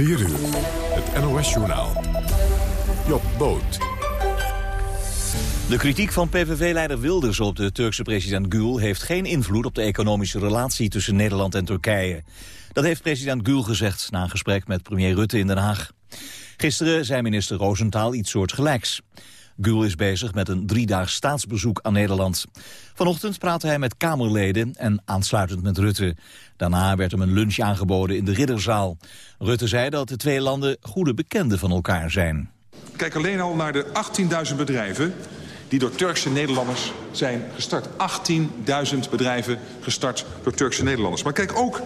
4 uur, het NOS-journaal. Job Boot. De kritiek van PVV-leider Wilders op de Turkse president Gül... heeft geen invloed op de economische relatie tussen Nederland en Turkije. Dat heeft president Gül gezegd na een gesprek met premier Rutte in Den Haag. Gisteren zei minister Roosentaal iets soortgelijks. Gül is bezig met een driedaags staatsbezoek aan Nederland. Vanochtend praatte hij met Kamerleden en aansluitend met Rutte. Daarna werd hem een lunch aangeboden in de Ridderzaal. Rutte zei dat de twee landen goede bekenden van elkaar zijn. Kijk alleen al naar de 18.000 bedrijven die door Turkse Nederlanders zijn gestart. 18.000 bedrijven gestart door Turkse Nederlanders. Maar kijk ook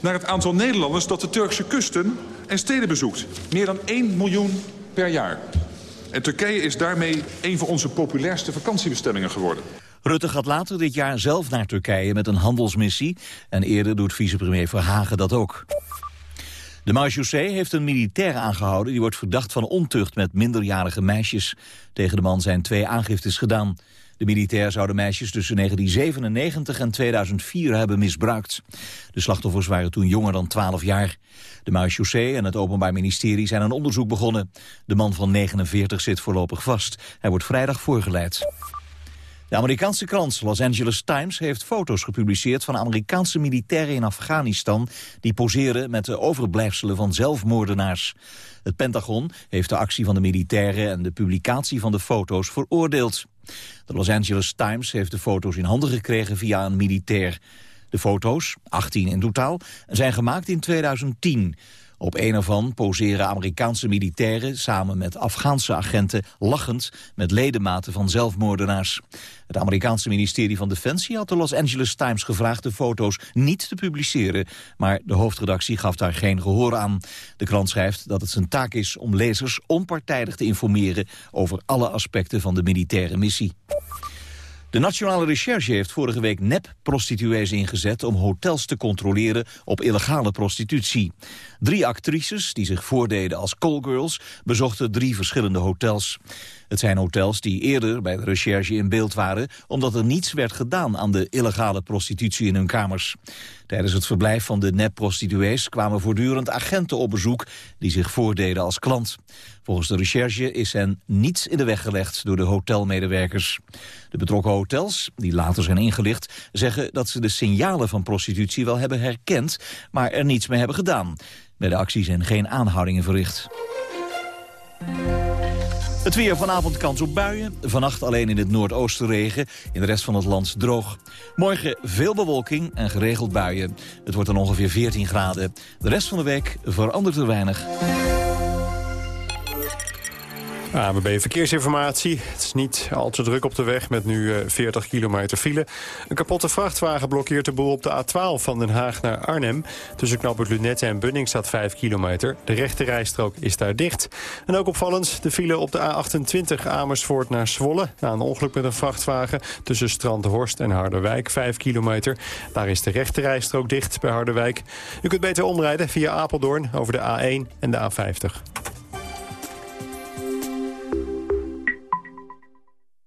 naar het aantal Nederlanders dat de Turkse kusten en steden bezoekt. Meer dan 1 miljoen per jaar. En Turkije is daarmee een van onze populairste vakantiebestemmingen geworden. Rutte gaat later dit jaar zelf naar Turkije met een handelsmissie. En eerder doet vicepremier Verhagen dat ook. De marechaussee heeft een militair aangehouden... die wordt verdacht van ontucht met minderjarige meisjes. Tegen de man zijn twee aangiftes gedaan. De militair zou de meisjes tussen 1997 en 2004 hebben misbruikt. De slachtoffers waren toen jonger dan 12 jaar. De marechaussee en het Openbaar Ministerie zijn een onderzoek begonnen. De man van 49 zit voorlopig vast. Hij wordt vrijdag voorgeleid. De Amerikaanse krant Los Angeles Times heeft foto's gepubliceerd van Amerikaanse militairen in Afghanistan die poseren met de overblijfselen van zelfmoordenaars. Het Pentagon heeft de actie van de militairen en de publicatie van de foto's veroordeeld. De Los Angeles Times heeft de foto's in handen gekregen via een militair. De foto's, 18 in totaal, zijn gemaakt in 2010. Op een ervan poseren Amerikaanse militairen samen met Afghaanse agenten lachend met ledematen van zelfmoordenaars. Het Amerikaanse ministerie van Defensie had de Los Angeles Times gevraagd de foto's niet te publiceren, maar de hoofdredactie gaf daar geen gehoor aan. De krant schrijft dat het zijn taak is om lezers onpartijdig te informeren over alle aspecten van de militaire missie. De Nationale Recherche heeft vorige week nep-prostituees ingezet... om hotels te controleren op illegale prostitutie. Drie actrices, die zich voordeden als callgirls... bezochten drie verschillende hotels. Het zijn hotels die eerder bij de recherche in beeld waren... omdat er niets werd gedaan aan de illegale prostitutie in hun kamers. Tijdens het verblijf van de nep-prostituees kwamen voortdurend agenten op bezoek... die zich voordeden als klant. Volgens de recherche is hen niets in de weg gelegd door de hotelmedewerkers. De betrokken hotels, die later zijn ingelicht, zeggen dat ze de signalen van prostitutie wel hebben herkend, maar er niets mee hebben gedaan. Bij de actie zijn geen aanhoudingen verricht. Het weer vanavond kans op buien. Vannacht alleen in het noordoosten regen. In de rest van het land droog. Morgen veel bewolking en geregeld buien. Het wordt dan ongeveer 14 graden. De rest van de week verandert er weinig. AMB Verkeersinformatie. Het is niet al te druk op de weg met nu 40 eh, kilometer file. Een kapotte vrachtwagen blokkeert de boel op de A12 van Den Haag naar Arnhem. Tussen knooppunt Lunette en Bunning staat 5 kilometer. De rechte rijstrook is daar dicht. En ook opvallend de file op de A28 Amersfoort naar Zwolle. Na een ongeluk met een vrachtwagen tussen Strandhorst en Harderwijk 5 kilometer. Daar is de rechte rijstrook dicht bij Harderwijk. U kunt beter omrijden via Apeldoorn over de A1 en de A50.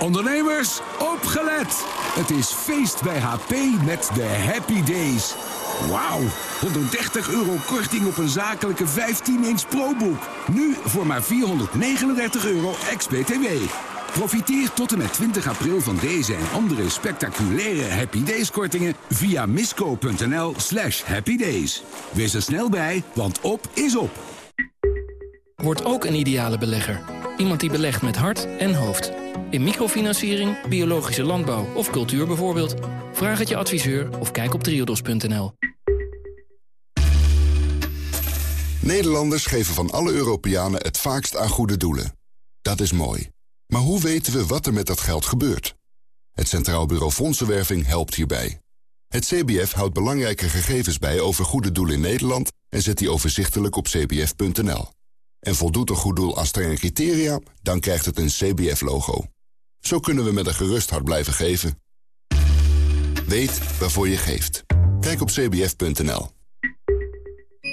Ondernemers, opgelet! Het is feest bij HP met de Happy Days. Wauw, 130 euro korting op een zakelijke 15-inch ProBook. Nu voor maar 439 euro ex-BTW. Profiteer tot en met 20 april van deze en andere spectaculaire Happy Days kortingen via misco.nl slash happydays. Wees er snel bij, want op is op. Word ook een ideale belegger. Iemand die belegt met hart en hoofd. In microfinanciering, biologische landbouw of cultuur bijvoorbeeld. Vraag het je adviseur of kijk op triodos.nl. Nederlanders geven van alle Europeanen het vaakst aan goede doelen. Dat is mooi. Maar hoe weten we wat er met dat geld gebeurt? Het Centraal Bureau Fondsenwerving helpt hierbij. Het CBF houdt belangrijke gegevens bij over goede doelen in Nederland... en zet die overzichtelijk op cbf.nl. En voldoet een goed doel aan strenge criteria, dan krijgt het een CBF-logo. Zo kunnen we met een gerust hart blijven geven. Weet waarvoor je geeft. Kijk op cbf.nl.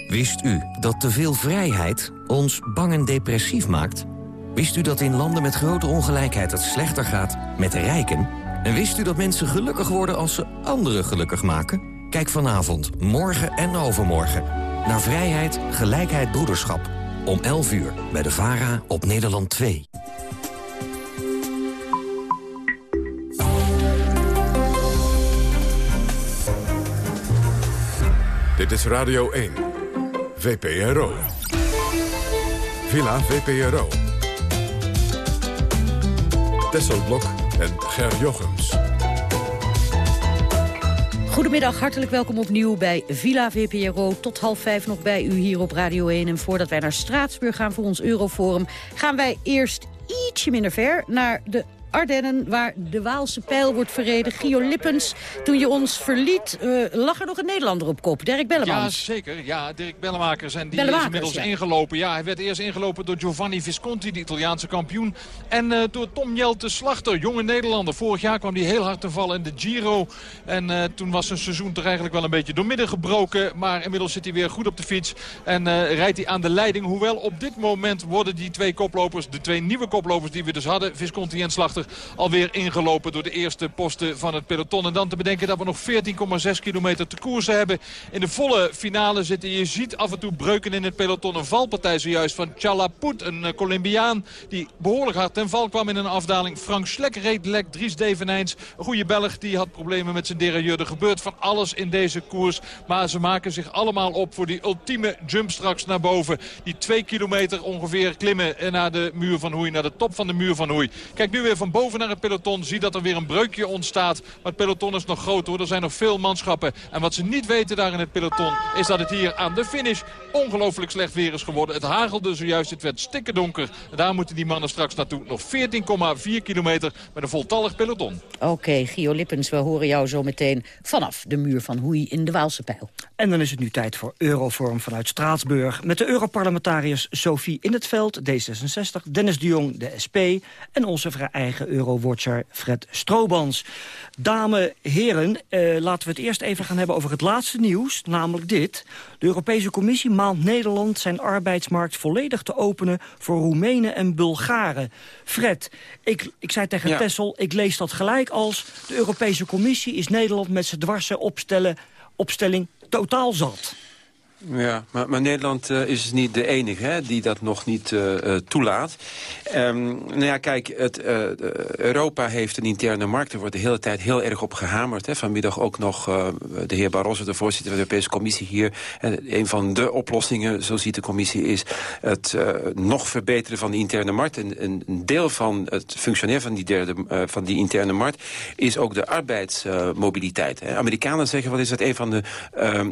Wist u dat te veel vrijheid ons bang en depressief maakt? Wist u dat in landen met grote ongelijkheid het slechter gaat met de rijken? En wist u dat mensen gelukkig worden als ze anderen gelukkig maken? Kijk vanavond, morgen en overmorgen naar Vrijheid, Gelijkheid, Broederschap. Om 11 uur bij de VARA op Nederland 2. Dit is Radio 1. VPRO. Villa VPRO. Tesselblok en Ger Jochems. Goedemiddag, hartelijk welkom opnieuw bij Villa VPRO. Tot half vijf nog bij u hier op Radio 1. En voordat wij naar Straatsburg gaan voor ons Euroforum... gaan wij eerst ietsje minder ver naar de Ardennen, waar de Waalse pijl wordt verreden. Gio Lippens, toen je ons verliet, uh, lag er nog een Nederlander op kop. Dirk Bellemans. Ja, zeker. Ja, Dirk Bellemakers. En die is inmiddels ingelopen. Ja, hij werd eerst ingelopen door Giovanni Visconti, de Italiaanse kampioen. En uh, door Tom Jelte Slachter, jonge Nederlander. Vorig jaar kwam hij heel hard te vallen in de Giro. En uh, toen was zijn seizoen toch eigenlijk wel een beetje doormidden gebroken. Maar inmiddels zit hij weer goed op de fiets. En rijdt hij aan de leiding. Hoewel op dit moment worden die twee koplopers, de twee nieuwe koplopers die we dus hadden, Visconti en Slachter alweer ingelopen door de eerste posten van het peloton. En dan te bedenken dat we nog 14,6 kilometer te koersen hebben. In de volle finale zitten. Je ziet af en toe breuken in het peloton. Een valpartij zojuist van Chalaput, een eh, Colombiaan die behoorlijk hard ten val kwam in een afdaling. Frank Schlek reed lek, Dries Devenijns, een goede Belg, die had problemen met zijn derailleur. Er gebeurt van alles in deze koers. Maar ze maken zich allemaal op voor die ultieme jump straks naar boven. Die twee kilometer ongeveer klimmen naar de muur van Hoei, naar de top van de muur van Hoei. Kijk nu weer van boven naar het peloton. Zie dat er weer een breukje ontstaat. Maar het peloton is nog groot hoor. Er zijn nog veel manschappen. En wat ze niet weten daar in het peloton is dat het hier aan de finish ongelooflijk slecht weer is geworden. Het hagelde zojuist. Het werd stikken donker. En daar moeten die mannen straks naartoe. Nog 14,4 kilometer met een voltallig peloton. Oké, Gio Lippens, we horen jou zo meteen vanaf de muur van Hoei in de Waalse Pijl. En dan is het nu tijd voor Eurovorm vanuit Straatsburg. Met de Europarlementariërs Sophie In het Veld, D66, Dennis de Jong, de SP... en onze eigen Eurowatcher Fred Stroobans. Dames, heren, eh, laten we het eerst even gaan hebben over het laatste nieuws, namelijk dit. De Europese Commissie maand Nederland zijn arbeidsmarkt volledig te openen voor Roemenen en Bulgaren. Fred, ik, ik zei tegen ja. Tessel, ik lees dat gelijk als... de Europese Commissie is Nederland met zijn dwarse opstellen, opstelling totaal zat. Ja, maar, Nederland uh, is niet de enige hè, die dat nog niet uh, uh, toelaat. Um, nou ja, kijk, het, Europa heeft een interne markt. Er wordt de hele tijd heel erg op gehamerd. Hè. Vanmiddag ook nog de heer Barroso, de voorzitter van de Europese Commissie hier. een van de oplossingen, zo ziet de commissie, is het nog verbeteren van de interne markt. En een deel van het functioneren van die, derde, van die interne markt is ook de arbeidsmobiliteit. Amerikanen zeggen wel eens dat een van de ehm,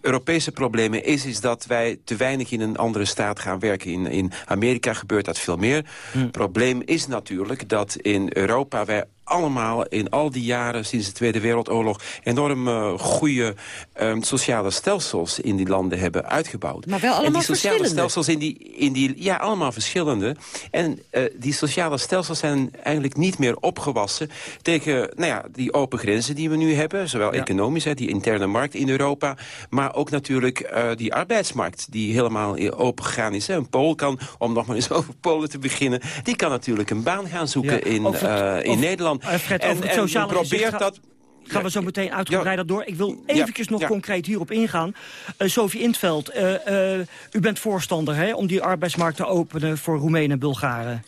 Europese problemen is, is dat wij te weinig in een andere staat gaan werken. In, in Amerika gebeurt dat veel meer. Het hm. probleem is natuurlijk dat in Europa wij allemaal in al die jaren sinds de Tweede Wereldoorlog... enorm uh, goede um, sociale stelsels in die landen hebben uitgebouwd. Maar wel allemaal en die sociale verschillende. stelsels in die, in die... Ja, allemaal verschillende. En uh, die sociale stelsels zijn eigenlijk niet meer opgewassen... tegen nou ja, die open grenzen die we nu hebben. Zowel ja. economisch, hè, die interne markt in Europa... maar ook natuurlijk uh, die arbeidsmarkt die helemaal open gegaan is. Hè. Een Pool kan, om nog maar eens over Polen te beginnen... die kan natuurlijk een baan gaan zoeken ja, in, het, in Nederland. Fred, over het sociale probeert dat gaan we zo meteen uitgebreider ja. door. Ik wil eventjes nog ja. concreet hierop ingaan. Uh, Sophie Intveld, uh, uh, u bent voorstander hè, om die arbeidsmarkt te openen voor Roemenen en Bulgaren.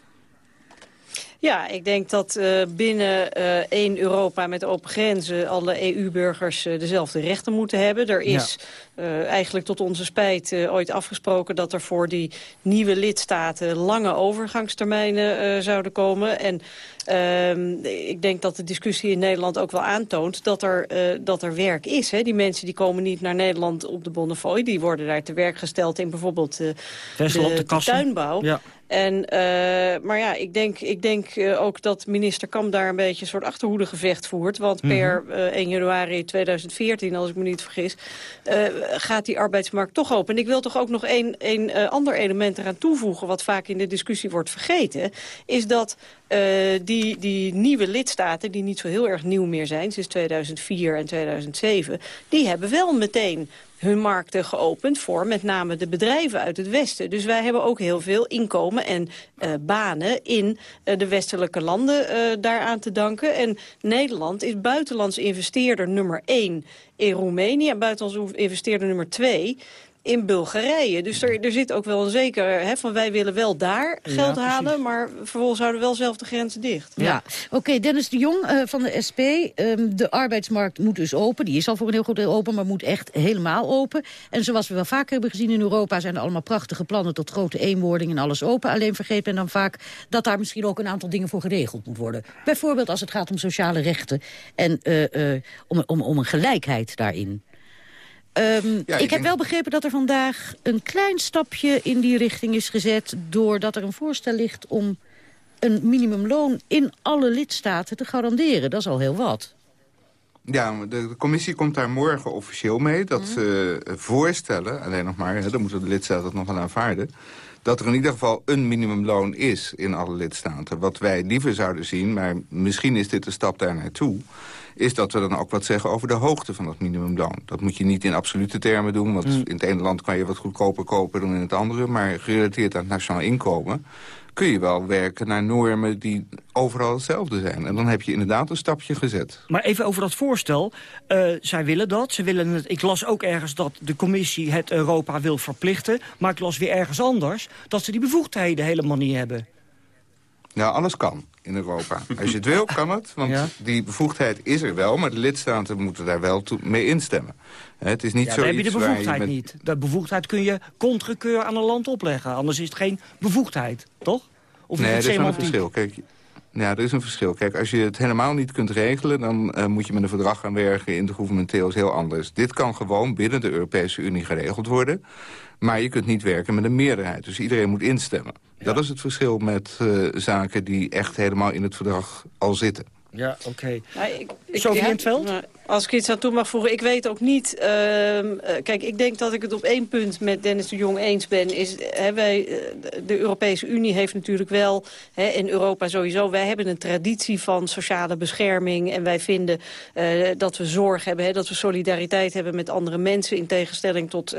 Ja, ik denk dat uh, binnen uh, één Europa met open grenzen... alle EU-burgers uh, dezelfde rechten moeten hebben. Er is ja. eigenlijk tot onze spijt ooit afgesproken... dat er voor die nieuwe lidstaten lange overgangstermijnen zouden komen. En Ehm, ik denk dat de discussie in Nederland ook wel aantoont dat er, dat er werk is. Hè. Die mensen die komen niet naar Nederland op de Bonnefoy. Die worden daar te werk gesteld in bijvoorbeeld de, de, de tuinbouw. Ja. En, uh, maar ja, ik denk, ik denk uh, ook dat minister Kamp daar een beetje een soort achterhoedegevecht voert. Want mhm. per uh, eh, 1 januari 2014, als ik me niet vergis, gaat die arbeidsmarkt toch open. En ik wil toch ook nog één ander element eraan toevoegen... wat vaak in de discussie wordt vergeten... is dat die, die nieuwe lidstaten, die niet zo heel erg nieuw meer zijn... sinds 2004 en 2007, die hebben wel meteen hun markten geopend voor met name de bedrijven uit het Westen. Dus wij hebben ook heel veel inkomen en uh, banen in uh, de westelijke landen uh, daaraan te danken. En Nederland is buitenlands investeerder nummer één in Roemenië en buitenlands investeerder nummer twee in Bulgarije. Dus er, er zit ook wel een zeker hè, van wij willen wel daar geld halen... maar vervolgens houden we wel zelf de grenzen dicht. Ja, oké, Dennis de Jong uh, van de SP. Um, de arbeidsmarkt moet dus open. Die is al voor een heel goed deel open, maar moet echt helemaal open. En zoals we wel vaker hebben gezien in Europa... zijn er allemaal prachtige plannen tot grote eenwording en alles open. Alleen vergeet men dan vaak dat daar misschien ook een aantal dingen voor geregeld moet worden. Bijvoorbeeld als het gaat om sociale rechten en uh, uh, om, om, om een gelijkheid daarin. Um, ik, ik heb wel begrepen dat er vandaag een klein stapje in die richting is gezet... doordat er een voorstel ligt om een minimumloon in alle lidstaten te garanderen. Dat is al heel wat. Ja, de, commissie komt daar morgen officieel mee. Dat mhm. ze voorstellen, alleen nog maar, hè, dan moeten de lidstaten het nog wel aanvaarden... dat er in ieder geval een minimumloon is in alle lidstaten. Wat wij liever zouden zien, maar misschien is dit een stap daar naartoe is dat we dan ook wat zeggen over de hoogte van dat minimumloon. Dat moet je niet in absolute termen doen, want mm. in het ene land kan je wat goedkoper kopen dan in het andere. Maar gerelateerd aan het nationaal inkomen kun je wel werken naar normen die overal hetzelfde zijn. En dan heb je inderdaad een stapje gezet. Maar even over dat voorstel. Uh, zij willen dat. Ze willen het, ik las ook ergens dat de commissie het Europa wil verplichten. Maar ik las weer ergens anders dat ze die bevoegdheden helemaal niet hebben. Nou, alles kan in Europa. Als je het wil, kan het. Want die bevoegdheid is er wel, maar de lidstaten moeten daar wel mee instemmen. Het is niet ja, dan heb je de bevoegdheid niet. De bevoegdheid kun je contrekeur aan een land opleggen. Anders is het geen bevoegdheid, toch? Of nee, er is wel een verschil. Kijk, ja, er is een verschil. Kijk, als je het helemaal niet kunt regelen... dan uh, moet je met een verdrag gaan werken. Intergouvernementeel is heel anders. Dit kan gewoon binnen de Europese Unie geregeld worden. Maar je kunt niet werken met een meerderheid. Dus iedereen moet instemmen. Dat is het verschil met uh, zaken die echt helemaal in het verdrag al zitten. Ja, oké. Okay. Nou, Sofie in het veld? Nou, als ik iets aan toe mag voegen, ik weet ook niet... Uh, kijk, ik denk dat ik het op één punt met Dennis de Jong eens ben. Is, hè, wij, eh, de Europese Unie heeft natuurlijk wel, hè, in Europa sowieso... wij hebben een traditie van sociale bescherming. En wij vinden uh, dat we zorg hebben, hè, dat we solidariteit hebben met andere mensen... in tegenstelling tot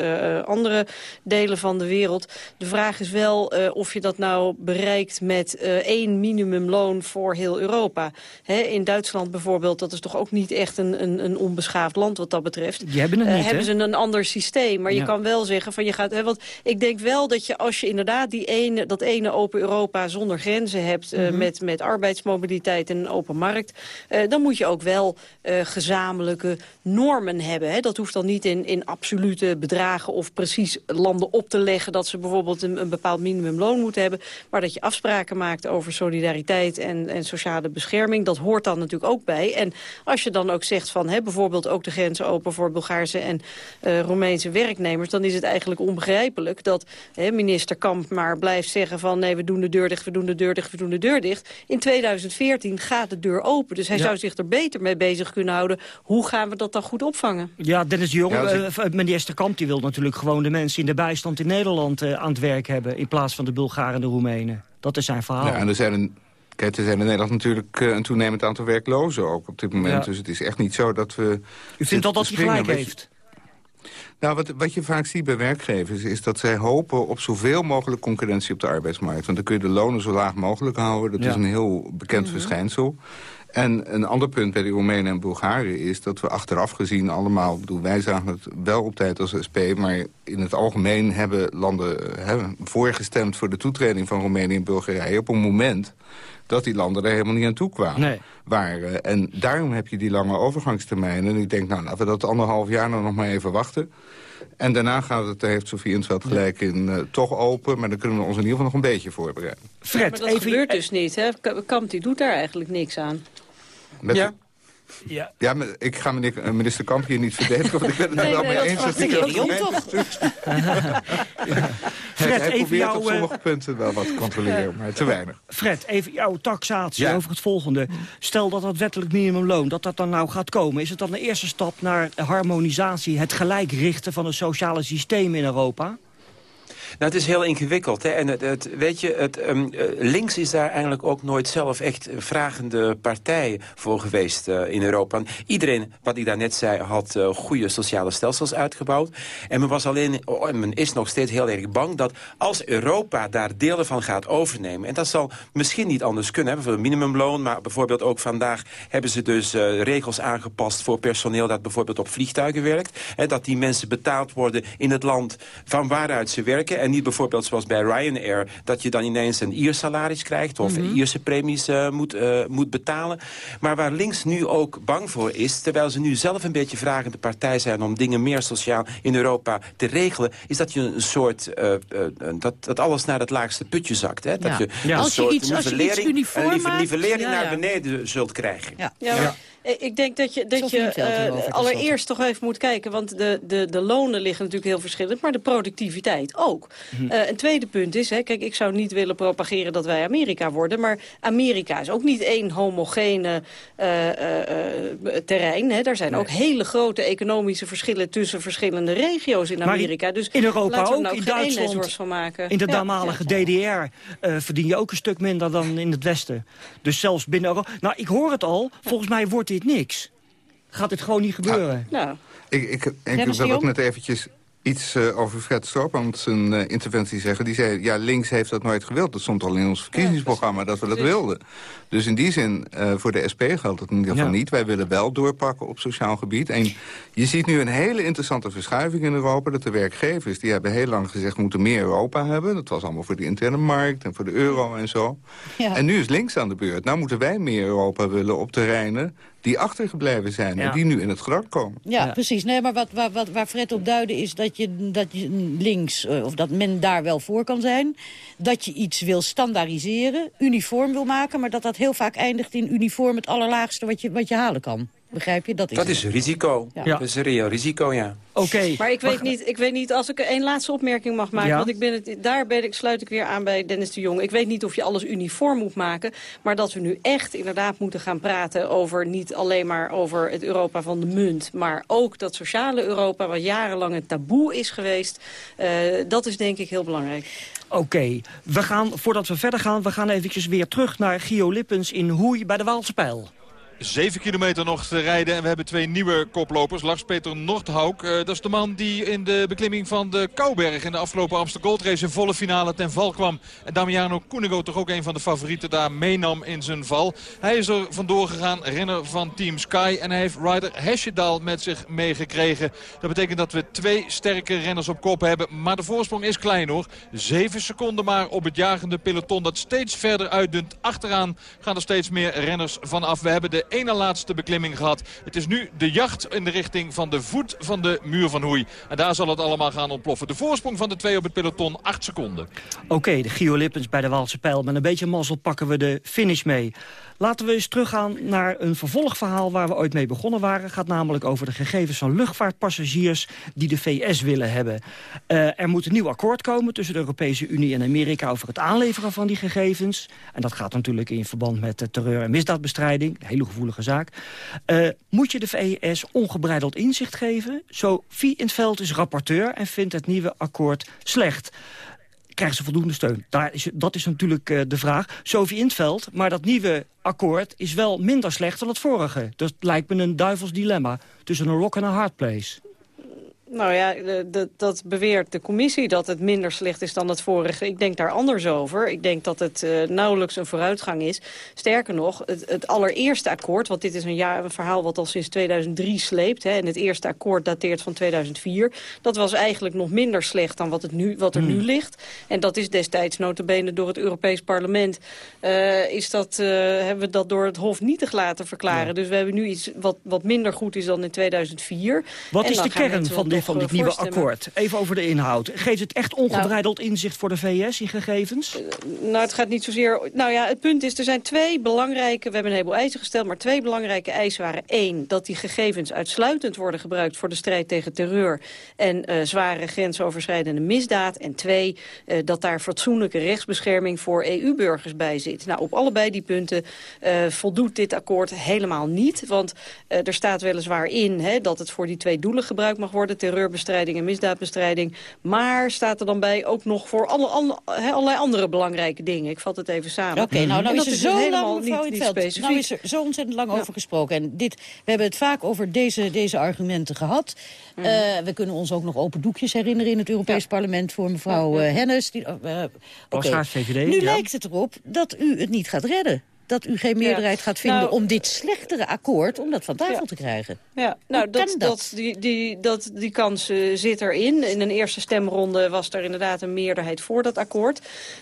andere delen van de wereld. De vraag is wel of je dat nou bereikt met één minimumloon voor heel Europa. Hè, in Duitsland bijvoorbeeld, dat is toch ook niet echt een, een een, onbeschaafd land wat dat betreft. Die hebben het niet, uh, Hebben ze een ander systeem. Maar je kan wel zeggen van je gaat... Hè, want ik denk wel dat je als je inderdaad die ene, dat ene open Europa zonder grenzen hebt... Uh, met, met arbeidsmobiliteit en een open markt... Uh, dan moet je ook wel gezamenlijke normen hebben. Hè. Dat hoeft dan niet in, in absolute bedragen of precies landen op te leggen... dat ze bijvoorbeeld een, een bepaald minimumloon moeten hebben. Maar dat je afspraken maakt over solidariteit en, en sociale bescherming. Dat hoort dan natuurlijk ook bij. En als je dan ook zegt van bijvoorbeeld ook de grenzen open voor Bulgaarse en uh, Roemeense werknemers... dan is het eigenlijk onbegrijpelijk dat minister Kamp maar blijft zeggen van... nee, we doen de deur dicht, we doen de deur dicht, we doen de deur dicht. In 2014 gaat de deur open. Dus hij zou zich er beter mee bezig kunnen houden. Hoe gaan we dat dan goed opvangen? Ja, Dennis de Jong, ja, uh, minister Kamp die wil natuurlijk gewoon de mensen in de bijstand in Nederland uh, aan het werk hebben... in plaats van de Bulgaren en de Roemenen. Dat is zijn verhaal. Ja, en er zijn een Kijk, er zijn in Nederland natuurlijk uh, een toenemend aantal werklozen ook op dit moment. Dus het is echt niet zo dat we... U vindt dat dat hij gelijk heeft? Nou, wat, wat je vaak ziet bij werkgevers is dat zij hopen op zoveel mogelijk concurrentie op de arbeidsmarkt. Want dan kun je de lonen zo laag mogelijk houden. Dat is een heel bekend mhm. verschijnsel. En een ander punt bij de Roemenen en Bulgaren is dat we achteraf gezien allemaal... bedoel, wij zagen het wel op tijd als SP... maar in het algemeen hebben landen hebben voorgestemd voor de toetreding van Roemenië en Bulgarije... op een moment dat die landen er helemaal niet aan toe kwamen. Nee. Waren. En daarom heb je die lange overgangstermijnen. En ik denk, nou, laten we dat anderhalf jaar nou nog maar even wachten. En daarna gaat het, daar heeft Sofie Intveld gelijk in, uh, toch open. Maar dan kunnen we ons in ieder geval nog een beetje voorbereiden. Fred, maar dat even... gebeurt dus niet, hè? Kamp die doet daar eigenlijk niks aan. Met ja. Ja, ja maar ik ga meneer, eh, minister Kamp hier niet verdedigen, want ik ben het er wel mee eens. Dat ik het toch? Fred, hij, probeert jou, op sommige punten wel wat te controleren, maar te weinig. Fred, even jouw taxatie over het volgende. Stel dat dat wettelijk minimumloon, dat dat dan nou gaat komen. Is het dan de eerste stap naar harmonisatie, het gelijk richten van het sociale systeem in Europa? Nou, het is heel ingewikkeld. Hè? En het, het weet je, het, um, links is daar eigenlijk ook nooit zelf echt vragende partij voor geweest uh, in Europa. iedereen, wat ik daarnet zei, had uh, goede sociale stelsels uitgebouwd. En men was alleen, men is nog steeds heel erg bang dat als Europa daar delen van gaat overnemen... en dat zal misschien niet anders kunnen, hè, voor een minimumloon... maar bijvoorbeeld ook vandaag hebben ze dus regels aangepast voor personeel... dat bijvoorbeeld op vliegtuigen werkt. Hè, dat die mensen betaald worden in het land van waaruit ze werken en niet bijvoorbeeld zoals bij Ryanair... dat je dan ineens een Iersalaris krijgt of mm Ierse premies uh, moet, uh, moet betalen. Maar waar links nu ook bang voor is... terwijl ze nu zelf een beetje vragende partij zijn... om dingen meer sociaal in Europa te regelen... is dat je een soort... Uh, dat, dat alles naar het laagste putje zakt. Hè? Dat ja. je ja. een als soort je iets, nivellering, nivellering naar beneden zult krijgen. ja. Eh, ik denk dat je, dat je uh, allereerst toch even moet kijken... want de, de, de lonen liggen natuurlijk heel verschillend... maar de productiviteit ook. Hm. Uh, een tweede punt is, hè, kijk, ik zou niet willen propageren... dat wij Amerika worden, maar Amerika is ook niet één homogene terrein. Hè. Er zijn ook hele grote economische verschillen... tussen verschillende regio's in Amerika. dus in Europa ook, nou in Duitsland, van maken. in de damalige DDR... verdien je ook een stuk minder dan in het Westen. Dus zelfs binnen Europa... Nou, ik hoor het al, volgens mij wordt dit niks. Gaat dit gewoon niet gebeuren? nou. Ik, ik, ik wil ook net eventjes iets uh, over Fred Stroopand zijn uh, interventie zeggen. Die zei, ja, links heeft dat nooit gewild. Dat stond al in ons verkiezingsprogramma dat we dat wilden. Dus in die zin, uh, voor de SP geldt het in ieder geval niet. Wij willen wel doorpakken op sociaal gebied. En je ziet nu een hele interessante verschuiving in Europa... dat de werkgevers, die hebben heel lang gezegd... moeten meer Europa hebben. Dat was allemaal voor de interne markt en voor de euro en zo. Ja. En nu is links aan de beurt. Nou moeten wij meer Europa willen op terreinen die achtergebleven zijn en die nu in het gedrag komen. Ja, precies. Nee, maar wat, wat, wat, waar Fred op duidde is dat je, dat je links, eh, of dat men daar wel voor kan zijn. Dat je iets wil standaardiseren, uniform wil maken... maar dat dat heel vaak eindigt in uniform het allerlaagste wat je, wat je halen kan. Begrijp je? Dat is, dat is risico. Ja. Dat is een reëel risico, ja. Oké. Maar ik weet, niet, ik weet niet, als ik één laatste opmerking mag maken... want ik ben het, daar ben ik, sluit ik weer aan bij Dennis de Jong. Ik weet niet of je alles uniform moet maken... maar dat we nu echt inderdaad moeten gaan praten over... niet alleen maar over het Europa van de munt... maar ook dat sociale Europa, wat jarenlang een taboe is geweest... Uh, dat is denk ik heel belangrijk. Oké, we gaan, voordat we verder gaan, we gaan eventjes weer terug naar Gio Lippens in Hoei bij de Waalse Pijl. 7 kilometer nog te rijden en we hebben twee nieuwe koplopers. Lars-Peter Nordhauk, uh, dat is de man die in de beklimming van de Kouberg... in de afgelopen Amsterdam Gold Race in volle finale ten val kwam. En Damiano Cunego, toch ook een van de favorieten, daar meenam in zijn val. Hij is er vandoor gegaan, renner van Team Sky. En hij heeft Ryder Hesjedal met zich meegekregen. Dat betekent dat we twee sterke renners op kop hebben. Maar de voorsprong is klein hoor. 7 seconden maar op het jagende peloton dat steeds verder uitdunt. Achteraan gaan er steeds meer renners vanaf. We hebben de ene laatste beklimming gehad. Het is nu de jacht in de richting van de voet van de muur van Hoei. En daar zal het allemaal gaan ontploffen. De voorsprong van de twee op het peloton, 8 seconden. Oké, de Gio Lippens bij de Waalse Pijl. Met een beetje mazzel pakken we de finish mee. Laten we eens teruggaan naar een vervolgverhaal waar we ooit mee begonnen waren. Gaat namelijk over de gegevens van luchtvaartpassagiers die de VS willen hebben. Uh, er moet een nieuw akkoord komen tussen de Europese Unie en Amerika over het aanleveren van die gegevens. En dat gaat natuurlijk in verband met terreur- en misdaadbestrijding. Een hele gevoelige zaak. Uh, moet je de VS ongebreideld inzicht geven? Sophie in het veld is rapporteur en vindt het nieuwe akkoord slecht krijgen ze voldoende steun? Daar is, dat is natuurlijk uh, de vraag. Sophie Intveld, maar dat nieuwe akkoord is wel minder slecht dan het vorige. Dat lijkt me een duivels dilemma tussen een rock en een hard place. Nou ja, dat beweert de commissie dat het minder slecht is dan het vorige. Ik denk daar anders over. Ik denk dat het uh, nauwelijks een vooruitgang is. Sterker nog, het, het, allereerste akkoord... want dit is een, jaar, een verhaal wat al sinds 2003 sleept... Hè, en het eerste akkoord dateert van 2004... dat was eigenlijk nog minder slecht dan wat, het nu, wat er nu hmm. ligt. En dat is destijds notabene door het Europees Parlement... Uh, is dat, uh, hebben we dat door het Hof nietig laten verklaren. Dus we hebben nu iets wat, wat minder goed is dan in 2004. Wat is de kern van dit van dit nieuwe akkoord. Even over de inhoud. Geeft het echt ongebreideld nou- inzicht voor de VS in gegevens? nou, het gaat niet zozeer... Nou ja, het punt is, er zijn twee belangrijke... We hebben een heleboel eisen gesteld, maar twee belangrijke eisen waren... één, dat die gegevens uitsluitend worden gebruikt voor de strijd tegen terreur... en zware grensoverschrijdende misdaad. En twee, dat daar fatsoenlijke rechtsbescherming voor EU-burgers bij zit. Nou, op allebei die punten voldoet dit akkoord helemaal niet. Want er staat weliswaar in hè, dat het voor die twee doelen gebruikt mag worden. Terreurbestrijding en misdaadbestrijding. Maar staat er dan bij ook nog voor alle, alle, allerlei andere belangrijke dingen. Ik vat het even samen. Oké, nou, nou is er dus zo lang, mevrouw niet, niet nou is er zo ontzettend lang over gesproken. En dit, we hebben het vaak over deze, deze argumenten gehad. Mhm. Eh, we kunnen ons ook nog open doekjes herinneren in het Europees Parlement voor mevrouw uh, Hennis. Die, uh, okay. Nu lijkt het erop dat u het niet gaat redden dat u geen meerderheid gaat vinden nou- om dit slechtere akkoord... om dat van tafel te krijgen. Ja, nou, dat, dat? die, die, dat, die kans uh, zit erin. In een eerste stemronde was er inderdaad een meerderheid voor dat akkoord.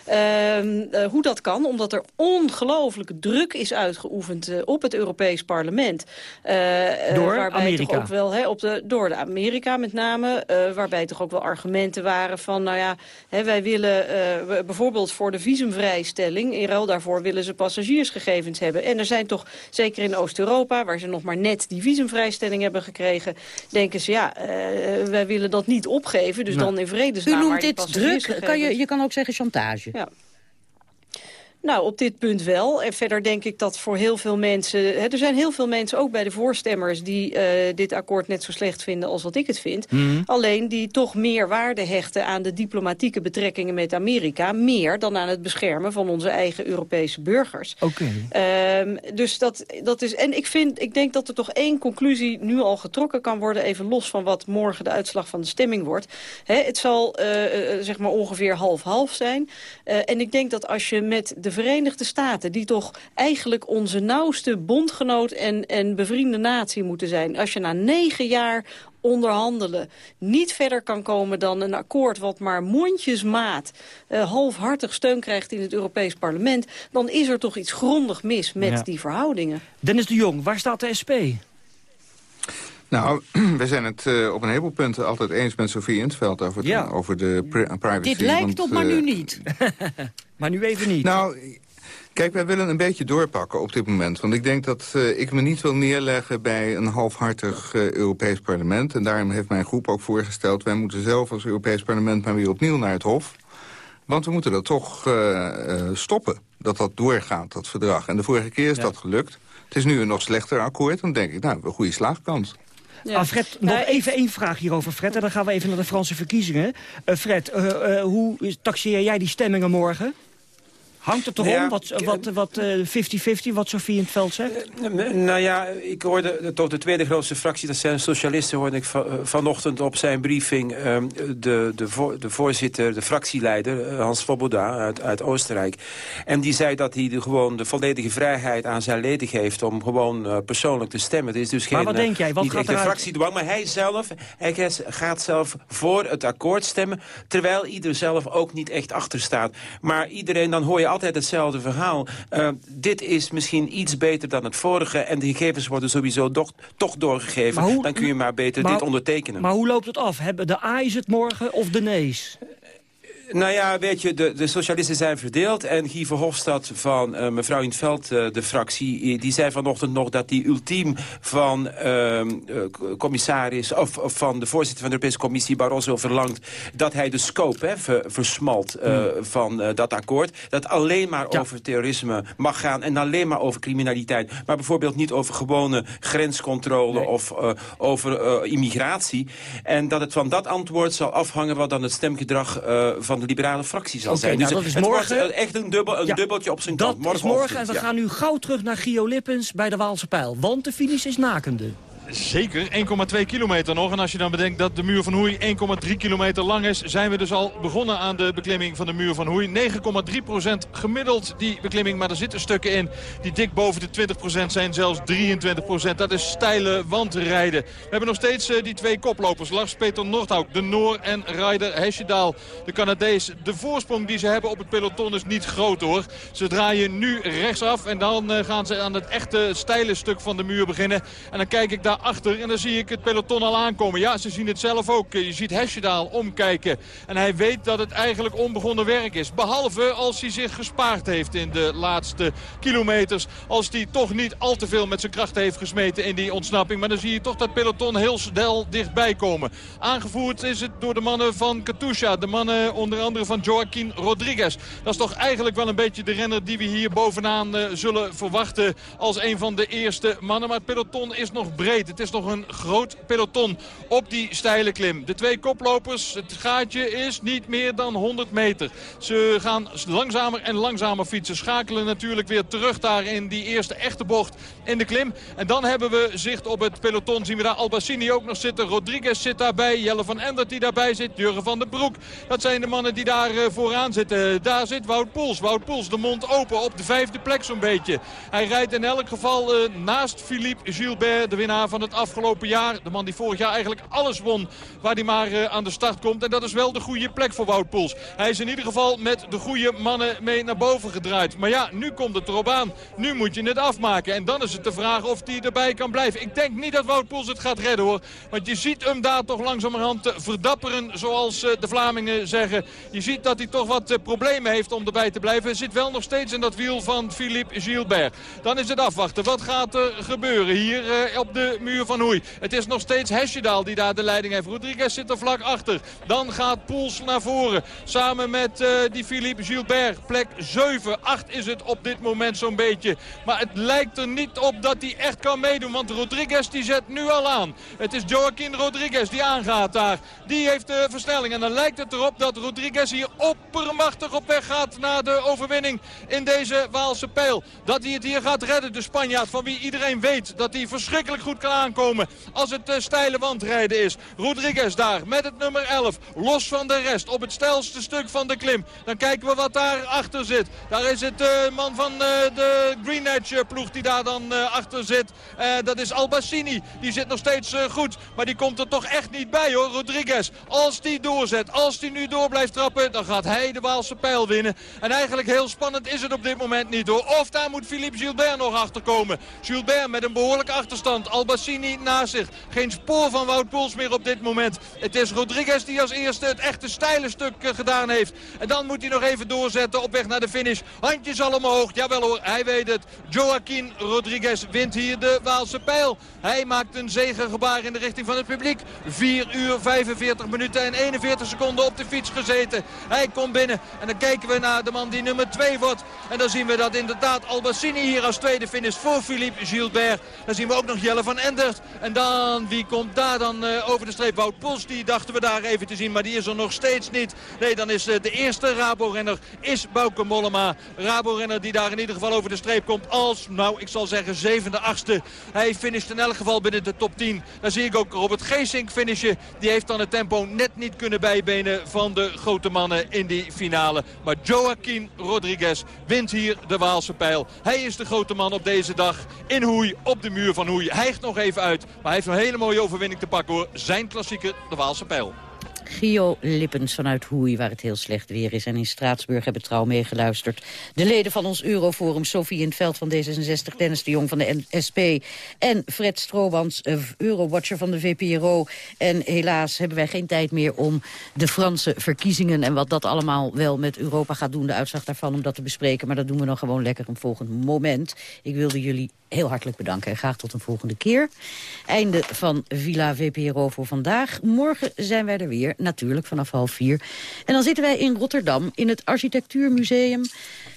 Uh, uh, hoe dat kan, omdat er ongelooflijke druk is uitgeoefend uh, op het Europees parlement. door waarbij Amerika? Toch ook wel, hè, op de, door de Amerika met name. waarbij toch ook wel argumenten waren van... nou ja, hè, wij willen bijvoorbeeld voor de visumvrijstelling... in ruil daarvoor willen ze passagiersgegevens hebben. En er zijn toch, zeker in Oost-Europa... waar ze nog maar net die visumvrijstelling hebben gekregen... denken ze, ja, uh, wij willen dat niet opgeven. Dus dan in vredesnaam... U noemt dit druk, kan je, je kan ook zeggen chantage. Ja. Nou, op dit punt wel. En verder denk ik dat voor heel veel mensen... Hè, er zijn heel veel mensen, ook bij de voorstemmers... die uh, dit akkoord net zo slecht vinden als wat ik het vind. Mm. Alleen die toch meer waarde hechten aan de diplomatieke betrekkingen met Amerika... meer dan aan het beschermen van onze eigen Europese burgers. Oké. Okay. Um, dus dat, dat is... En ik, vind, ik denk dat er toch één conclusie nu al getrokken kan worden... even los van wat morgen de uitslag van de stemming wordt. Hè, het zal uh, zeg maar ongeveer half-half zijn. Uh, en ik denk dat als je met de Verenigde Staten... die toch eigenlijk onze nauwste bondgenoot en, en bevriende natie moeten zijn... als je na negen jaar onderhandelen niet verder kan komen dan een akkoord... wat maar mondjesmaat uh, halfhartig steun krijgt in het Europees Parlement... dan is er toch iets grondig mis met die verhoudingen. Dennis de Jong, waar staat de SP? Nou, we zijn het uh, op een heleboel punten altijd eens met Sofie Intveld over, ja. over de privacy. Dit lijkt want, toch maar uh, nu niet. maar nu even niet. Nou, kijk, wij willen een beetje doorpakken op dit moment. Want ik denk dat uh, ik me niet wil neerleggen bij een halfhartig Europees parlement. En daarom heeft mijn groep ook voorgesteld... wij moeten zelf als Europees parlement maar weer opnieuw naar het Hof. Want we moeten dat toch stoppen, dat dat doorgaat, dat verdrag. En de vorige keer is ja. dat gelukt. Het is nu een nog slechter akkoord. Dan denk ik, nou, een goede slaagkans. Ja. Ah, Fred, nog nou, even één vraag hierover, Fred. En dan gaan we even naar de Franse verkiezingen. Uh, Fred, uh, uh, hoe taxeer jij die stemmingen morgen? Hangt het erom, ja, wat 50-50, wat, wat, wat Sofie in het veld zegt? nou ja, ik hoorde toch de tweede grootste fractie, dat zijn socialisten... hoorde ik van, vanochtend op zijn briefing um, de, de, voor, de voorzitter, de fractieleider... Hans Svoboda uit, uit Oostenrijk. En die zei dat hij de, gewoon de volledige vrijheid aan zijn leden geeft... om gewoon uh, persoonlijk te stemmen. Het is dus maar geen, wat denk jij? Wat gaat echt een fractiedwang, maar hij zelf hij gaat zelf voor het akkoord stemmen... terwijl ieder zelf ook niet echt achter staat. Maar iedereen, dan hoor je altijd hetzelfde verhaal. Uh, dit is misschien iets beter dan het vorige... en de gegevens worden sowieso doch, toch doorgegeven. Hoe, dan kun je maar beter maar, dit ondertekenen. Maar hoe loopt het af? Hebben de A's het morgen of de nee's? Nou ja, weet je, de, de socialisten zijn verdeeld. En Guy Verhofstadt van uh, mevrouw in het Veld, uh, de fractie... die zei vanochtend nog dat die ultiem van uh, commissaris... Of, of, van de voorzitter van de Europese Commissie, Barroso, verlangt... dat hij de scope hè, ver, versmalt mm. van dat akkoord. Dat alleen maar ja. over terrorisme mag gaan en alleen maar over criminaliteit. Maar bijvoorbeeld niet over gewone grenscontrole nee. of over immigratie. En dat het van dat antwoord zal afhangen wat dan het stemgedrag van de liberale fractie zal okay, zijn. Nou, dus dat is morgen. wordt echt een, dubbel, een ja, dubbeltje op zijn dat kant. Morgen, is morgen en we ja. gaan nu gauw terug naar Gio Lippens bij de Waalse Pijl. Want de finish is nakende. Zeker, 1,2 kilometer nog. En als je dan bedenkt dat de muur van Hoei 1,3 kilometer lang is... zijn we dus al begonnen aan de beklimming van de muur van Hoei. 9,3 procent gemiddeld die beklimming. Maar er zitten stukken in die dik boven de 20 procent zijn. Zelfs 23 procent. Dat is steile wandrijden. We hebben nog steeds uh, die twee koplopers. Lars-Peter Nordhauk, de Noor en Ryder Hesjedaal, de Canadees. De voorsprong die ze hebben op het peloton is niet groot hoor. Ze draaien nu rechtsaf en dan uh, gaan ze aan het echte steile stuk van de muur beginnen. En dan kijk ik daar achter. En dan zie ik het peloton al aankomen. Ja, ze zien het zelf ook. Je ziet Hesjedaal omkijken. En hij weet dat het eigenlijk onbegonnen werk is. Behalve als hij zich gespaard heeft in de laatste kilometers. Als hij toch niet al te veel met zijn krachten heeft gesmeten in die ontsnapping. Maar dan zie je toch dat peloton heel snel dichtbij komen. Aangevoerd is het door de mannen van Katusha. De mannen onder andere van Joaquin Rodriguez. Dat is toch eigenlijk wel een beetje de renner die we hier bovenaan uh, zullen verwachten als een van de eerste mannen. Maar het peloton is nog breed. Het is nog een groot peloton op die steile klim. De twee koplopers, het gaatje is niet meer dan 100 meter. Ze gaan langzamer en langzamer fietsen. Schakelen natuurlijk weer terug daar in die eerste echte bocht in de klim. En dan hebben we zicht op het peloton. Zien we daar Albacini ook nog zitten. Rodriguez zit daarbij. Jelle van Endert die daarbij zit. Jurgen van den Broek. Dat zijn de mannen die daar eh, vooraan zitten. Daar zit Wout Poels. Wout Poels de mond open op de vijfde plek zo'n beetje. Hij rijdt in elk geval uh, naast Philippe Gilbert. De winnaar van het afgelopen jaar. De man die vorig jaar eigenlijk alles won waar hij maar uh, aan de start komt. En dat is wel de goede plek voor Wout Poels. Hij is in ieder geval met de goede mannen mee naar boven gedraaid. Maar ja, nu komt het erop aan. Nu moet je het afmaken. En dan is het de vraag of hij erbij kan blijven. Ik denk niet dat Wout Poels het gaat redden hoor. Want je ziet hem daar toch langzamerhand verdapperen zoals de Vlamingen zeggen. Je ziet dat hij toch wat problemen heeft om erbij te blijven. Hij zit wel nog steeds in dat wiel van Philippe Gilbert. Dan is het afwachten. Wat gaat er gebeuren hier op de muur van Hoei? Het is nog steeds Hesjedaal die daar de leiding heeft. Rodriguez zit er vlak achter. Dan gaat Poels naar voren. Samen met uh, die Philippe Gilbert. Plek 7, 8 is het op dit moment zo'n beetje. Maar het lijkt er niet op dat hij echt kan meedoen. Want Rodriguez die zet nu al aan. Het is Joaquin Rodriguez die aangaat daar. Die heeft de versnelling. En dan lijkt het erop dat Rodriguez hier oppermachtig op weg gaat naar de overwinning in deze Waalse pijl. Dat hij het hier gaat redden, de Spanjaard, van wie iedereen weet dat hij verschrikkelijk goed kan aankomen als het uh, steile wandrijden is. Rodriguez daar met het nummer 11, los van de rest, op het stijlste stuk van de klim. Dan kijken we wat daar achter zit. Daar is het uh, man van uh, de Green Edge ploeg die daar dan achter zit. dat is Albacini, die zit nog steeds goed, maar die komt er toch echt niet bij hoor, Rodriguez. Als die doorzet, als die nu door blijft trappen, dan gaat hij de Waalse pijl winnen. En eigenlijk heel spannend is het op dit moment niet hoor. Of daar moet Philippe Gilbert nog achter komen. Gilbert met een behoorlijke achterstand. Albassini naast zich. Geen spoor van Wout Poels meer op dit moment. Het is Rodriguez die als eerste het echte steile stuk eh, gedaan heeft. En dan moet hij nog even doorzetten op weg naar de finish. Handjes al omhoog. Jawel hoor, hij weet het. Joaquin Rodriguez wint hier de Waalse pijl. Hij maakt een zegengebaar in de richting van het publiek. 4 uur 45 minuten en 41 seconden op de fiets gezeten. Hij komt binnen en dan kijken we naar de man die nummer 2 wordt. En dan zien we dat inderdaad Albassini hier als tweede finish voor Philippe Gilbert. Dan zien we ook nog Jelle van En dan, wie komt daar dan uh, over de streep? Wout Pols, die dachten we daar even te zien, maar die is er nog steeds niet. Nee, dan is uh, de eerste Rabo-renner is Bouke Mollema. Rabo-renner die daar in ieder geval over de streep komt als, nou, ik zal zeggen, zevende, achtste. Hij finisht in elk geval binnen de top 10. Dan zie ik ook Robert Geesink finishen. Die heeft dan het tempo net niet kunnen bijbenen van de grote mannen in die finale. Maar Joaquin Rodriguez wint hier de Waalse pijl. Hij is de grote man op deze dag in Hoei, op de muur van Hoei. Hij nog uit, maar hij heeft een hele mooie overwinning te pakken hoor. Zijn klassieke, de Waalse pijl. Gio Lippens vanuit Hoei, waar het heel slecht weer is. En in Straatsburg hebben trouw meegeluisterd. De leden van ons Euroforum, Sophie in het veld van D66... Dennis de Jong van de SP en Fred Stroobans, uh, Eurowatcher van de VPRO. En helaas hebben wij geen tijd meer om de Franse verkiezingen... en wat dat allemaal wel met Europa gaat doen, de uitslag daarvan... om dat te bespreken, maar dat doen we dan gewoon lekker een volgend moment. Ik wilde jullie heel hartelijk bedanken en graag tot een volgende keer. Einde van Villa VPRO voor vandaag. Morgen zijn wij er weer, natuurlijk vanaf half vier. En dan zitten wij in Rotterdam in het Architectuurmuseum.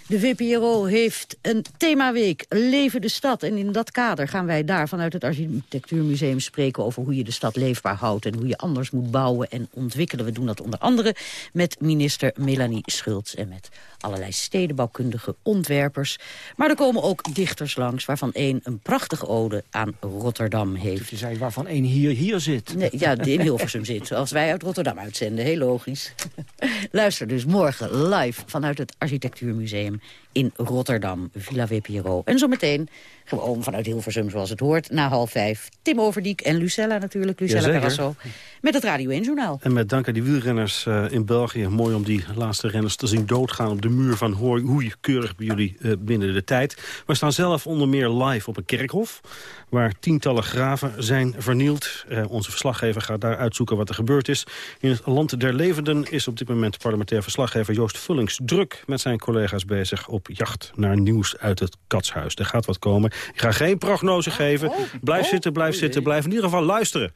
De VPRO heeft een themaweek, Leven de Stad. En in dat kader gaan wij daar vanuit het Architectuurmuseum spreken... over hoe je de stad leefbaar houdt en hoe je anders moet bouwen en ontwikkelen. We doen dat onder andere met minister Melanie Schultz... en met allerlei stedenbouwkundige ontwerpers. Maar er komen ook dichters langs, waarvan één een prachtige ode aan Rotterdam heeft. Je zei waarvan één hier, hier zit. Nee, ja, die in Hilversum zit, als wij uit Rotterdam uitzenden. Heel logisch. Luister dus morgen live vanuit het Architectuurmuseum time in Rotterdam. Villa VPRO. En zometeen, gewoon vanuit Hilversum zoals het hoort, na half vijf... Tim Overdiek en Lucella natuurlijk, Lucella Carrasso, met het Radio 1-journaal. En met dank aan die wielrenners uh, in België. Mooi om die laatste renners te zien doodgaan op de muur van Hooi. Hoe keurig bij jullie uh, binnen de tijd. We staan zelf onder meer live op een kerkhof... waar tientallen graven zijn vernield. Uh, onze verslaggever gaat daar uitzoeken wat er gebeurd is. In het land der levenden is op dit moment parlementair verslaggever Joost Vullings druk met zijn collega's bezig op jacht naar nieuws uit het katshuis. Er gaat wat komen. Ik ga geen prognose geven. Oh, blijf oh, zitten, blijf zitten, blijf in ieder geval luisteren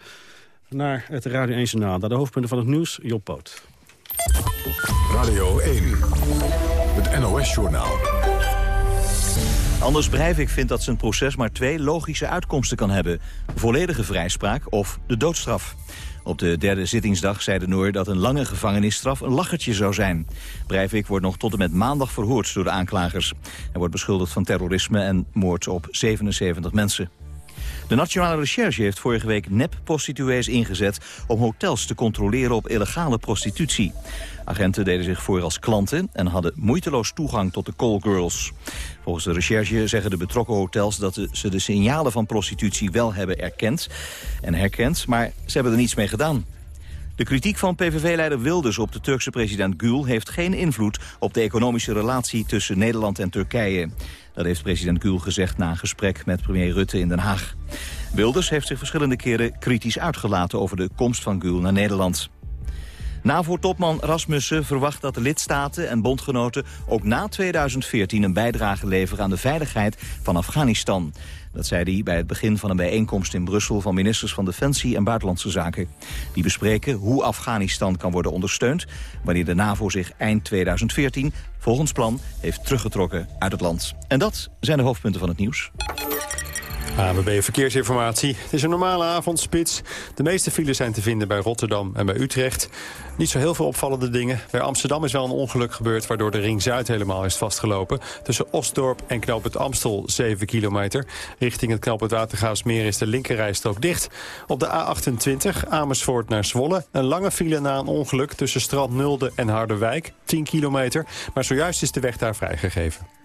naar het Radio 1 Journaal. Naar de hoofdpunten van het nieuws, Job Poot. Radio 1, het NOS-journaal. Anders Breivik vindt dat zijn proces maar twee logische uitkomsten kan hebben. Volledige vrijspraak of de doodstraf. Op de derde zittingsdag zei de Noor dat een lange gevangenisstraf een lachertje zou zijn. Breivik wordt nog tot en met maandag verhoord door de aanklagers. Hij wordt beschuldigd van terrorisme en moord op 77 mensen. De Nationale Recherche heeft vorige week nep-prostituees ingezet... om hotels te controleren op illegale prostitutie. Agenten deden zich voor als klanten en hadden moeiteloos toegang tot de callgirls. Volgens de recherche zeggen de betrokken hotels dat ze de signalen van prostitutie wel hebben erkend en herkend, maar ze hebben er niets mee gedaan. De kritiek van PVV-leider Wilders op de Turkse president Gül... heeft geen invloed op de economische relatie tussen Nederland en Turkije. Dat heeft president Gül gezegd na een gesprek met premier Rutte in Den Haag. Wilders heeft zich verschillende keren kritisch uitgelaten over de komst van Gül naar Nederland. NAVO-topman Rasmussen verwacht dat de lidstaten en bondgenoten ook na 2014 een bijdrage leveren aan de veiligheid van Afghanistan. Dat zei hij bij het begin van een bijeenkomst in Brussel van ministers van Defensie en Buitenlandse Zaken. Die bespreken hoe Afghanistan kan worden ondersteund wanneer de NAVO zich eind 2014 volgens plan heeft teruggetrokken uit het land. En dat zijn de hoofdpunten van het nieuws. ANWB Verkeersinformatie. Het is een normale avondspits. De meeste files zijn te vinden bij Rotterdam en bij Utrecht. Niet zo heel veel opvallende dingen. Bij Amsterdam is wel een ongeluk gebeurd... waardoor de Ring Zuid helemaal is vastgelopen. Tussen Osdorp en Knoop het Amstel 7 kilometer. Richting het Knoop het Watergaasmeer is de linkerrijstrook dicht. Op de A28 Amersfoort naar Zwolle. Een lange file na een ongeluk tussen Strand Nulde en Harderwijk. 10 kilometer. Maar zojuist is de weg daar vrijgegeven.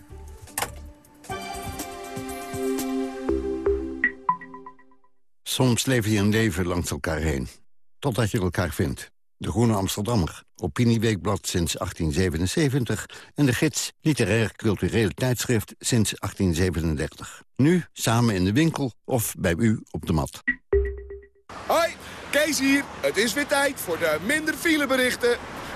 Soms leef je een leven langs elkaar heen. Totdat je elkaar vindt. De Groene Amsterdammer, Opinieweekblad sinds 1877... en de gids Literair Cultureel Tijdschrift sinds 1837. Nu samen in de winkel of bij u op de mat. Hoi, Kees hier. Het is weer tijd voor de minder fileberichten.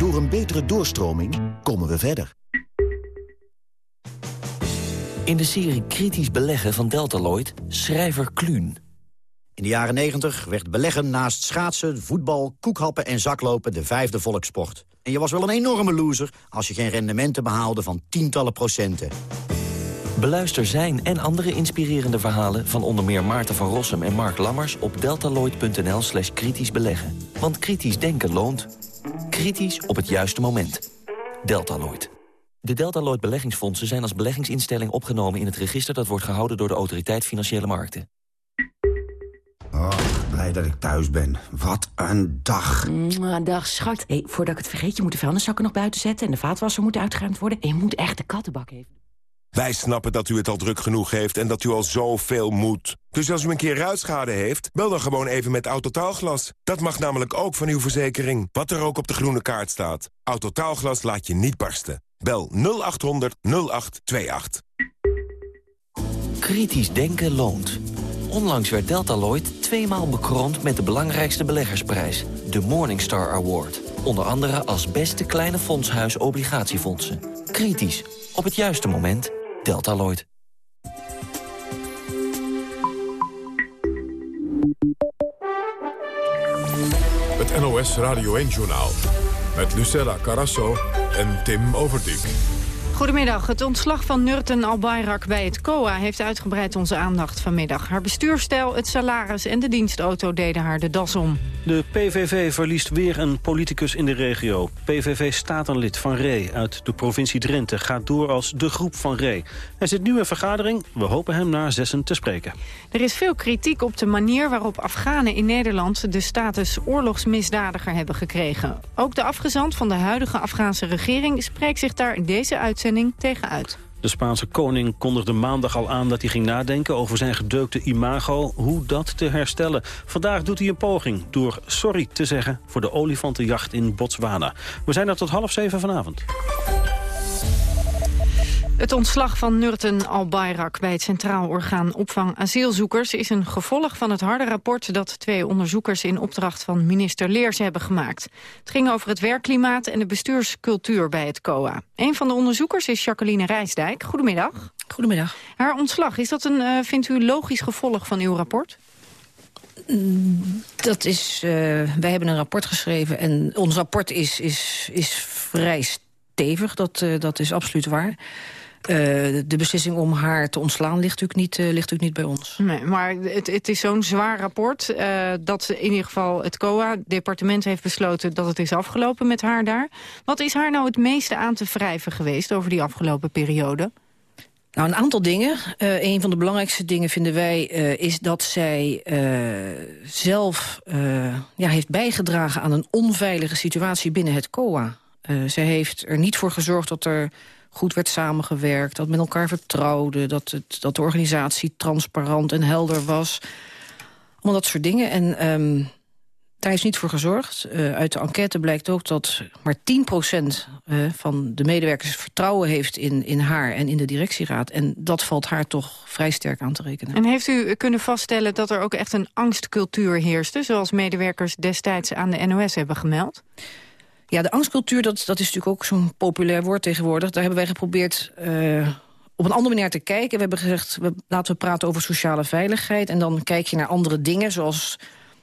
Door een betere doorstroming komen we verder. In de serie Kritisch Beleggen van Deltaloid, schrijver Kluun. In de jaren 90 werd beleggen naast schaatsen, voetbal, koekhappen en zaklopen de vijfde volkssport. En je was wel een enorme loser als je geen rendementen behaalde van tientallen procenten. Beluister zijn en andere inspirerende verhalen van onder meer Maarten van Rossum en Mark Lammers op deltaloid.nl slash kritisch beleggen. Want kritisch denken loont. Kritisch op het juiste moment. Deltaloid. De Deltaloid beleggingsfondsen zijn als beleggingsinstelling opgenomen in het register dat wordt gehouden door de Autoriteit Financiële Markten. Oh, blij dat ik thuis ben. Wat een dag. Mm, dag, schat. Hey, voordat ik het vergeet, je moet de vuilniszakken nog buiten zetten... en de vaatwasser moet uitgeruimd worden. En je moet echt de kattenbak even... Wij snappen dat u het al druk genoeg heeft en dat u al zoveel moet. Dus als u een keer ruitschade heeft, bel dan gewoon even met Autotaalglas. Dat mag namelijk ook van uw verzekering, wat er ook op de groene kaart staat. Autotaalglas laat je niet barsten. Bel 0800 0828. Kritisch denken loont. Onlangs werd Deltaloid tweemaal bekroond met de belangrijkste beleggersprijs, de Morningstar Award. Onder andere als beste kleine fondshuis obligatiefondsen. Kritisch, op het juiste moment, Deltaloid. Het NOS Radio 1-journaal met Lucella Carasso en Tim Overdijk. Goedemiddag. Het ontslag van Nurten Albayrak bij het COA heeft uitgebreid onze aandacht vanmiddag. Haar bestuurstijl, het salaris en de dienstauto deden haar de das om. De PVV verliest weer een politicus in de regio. PVV-statenlid Van Ree uit de provincie Drenthe gaat door als de groep Van Ree. Er zit nu een vergadering. We hopen hem na zessen te spreken. Er is veel kritiek op de manier waarop Afghanen in Nederland de status oorlogsmisdadiger hebben gekregen. Ook de afgezant van de huidige Afghaanse regering spreekt zich daar in deze uitzending tegen uit. De Spaanse koning kondigde maandag al aan dat hij ging nadenken over zijn gedeukte imago, hoe dat te herstellen. Vandaag doet hij een poging door sorry te zeggen voor de olifantenjacht in Botswana. We zijn er tot half zeven vanavond. Het ontslag van Nurten Albayrak bij het Centraal Orgaan Opvang Asielzoekers is een gevolg van het harde rapport dat twee onderzoekers in opdracht van minister Leers hebben gemaakt. Het ging over het werkklimaat en de bestuurscultuur bij het COA. Een van de onderzoekers is Jacqueline Rijsdijk. Goedemiddag. Goedemiddag. Haar ontslag, is dat een, uh, vindt u, logisch gevolg van uw rapport? Dat is, uh, wij hebben een rapport geschreven en ons rapport is, is, is vrij stevig, dat, uh, dat is absoluut waar. Uh, de beslissing om haar te ontslaan ligt natuurlijk niet, uh, ligt natuurlijk niet bij ons. Nee, maar het, het is zo'n zwaar rapport uh, dat in ieder geval het COA, het departement heeft besloten dat het is afgelopen met haar daar. Wat is haar nou het meeste aan te wrijven geweest over die afgelopen periode? Nou, een aantal dingen. Uh, een van de belangrijkste dingen vinden wij uh, is dat zij uh, zelf ja, heeft bijgedragen aan een onveilige situatie binnen het COA. zij heeft er niet voor gezorgd dat er goed werd samengewerkt, dat met elkaar vertrouwde... dat, het, dat de organisatie transparant en helder was. Allemaal dat soort dingen. En um, daar is niet voor gezorgd. Uh, uit de enquête blijkt ook dat maar 10% uh, van de medewerkers vertrouwen heeft in, in haar en in de directieraad. En dat valt haar toch vrij sterk aan te rekenen. En heeft u kunnen vaststellen dat er ook echt een angstcultuur heerste... zoals medewerkers destijds aan de NOS hebben gemeld? Ja, de angstcultuur, dat, dat is natuurlijk ook zo'n populair woord tegenwoordig. Daar hebben wij geprobeerd uh, op een andere manier te kijken. We hebben gezegd, we, laten we praten over sociale veiligheid. En dan kijk je naar andere dingen, zoals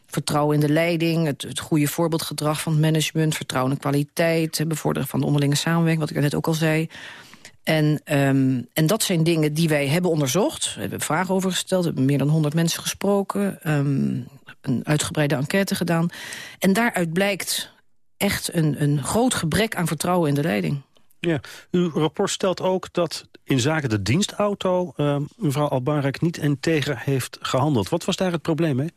vertrouwen in de leiding... het, goede voorbeeldgedrag van het management... vertrouwen in kwaliteit, bevorderen van de onderlinge samenwerking... wat ik net ook al zei. En, um, en dat zijn dingen die wij hebben onderzocht. We hebben vragen over gesteld, we hebben meer dan 100 mensen gesproken... Um, een uitgebreide enquête gedaan. En daaruit blijkt echt een, een groot gebrek aan vertrouwen in de leiding. Ja, uw rapport stelt ook dat in zaken de dienstauto... Uh, mevrouw Albarek niet integer heeft gehandeld. Wat was daar het probleem mee?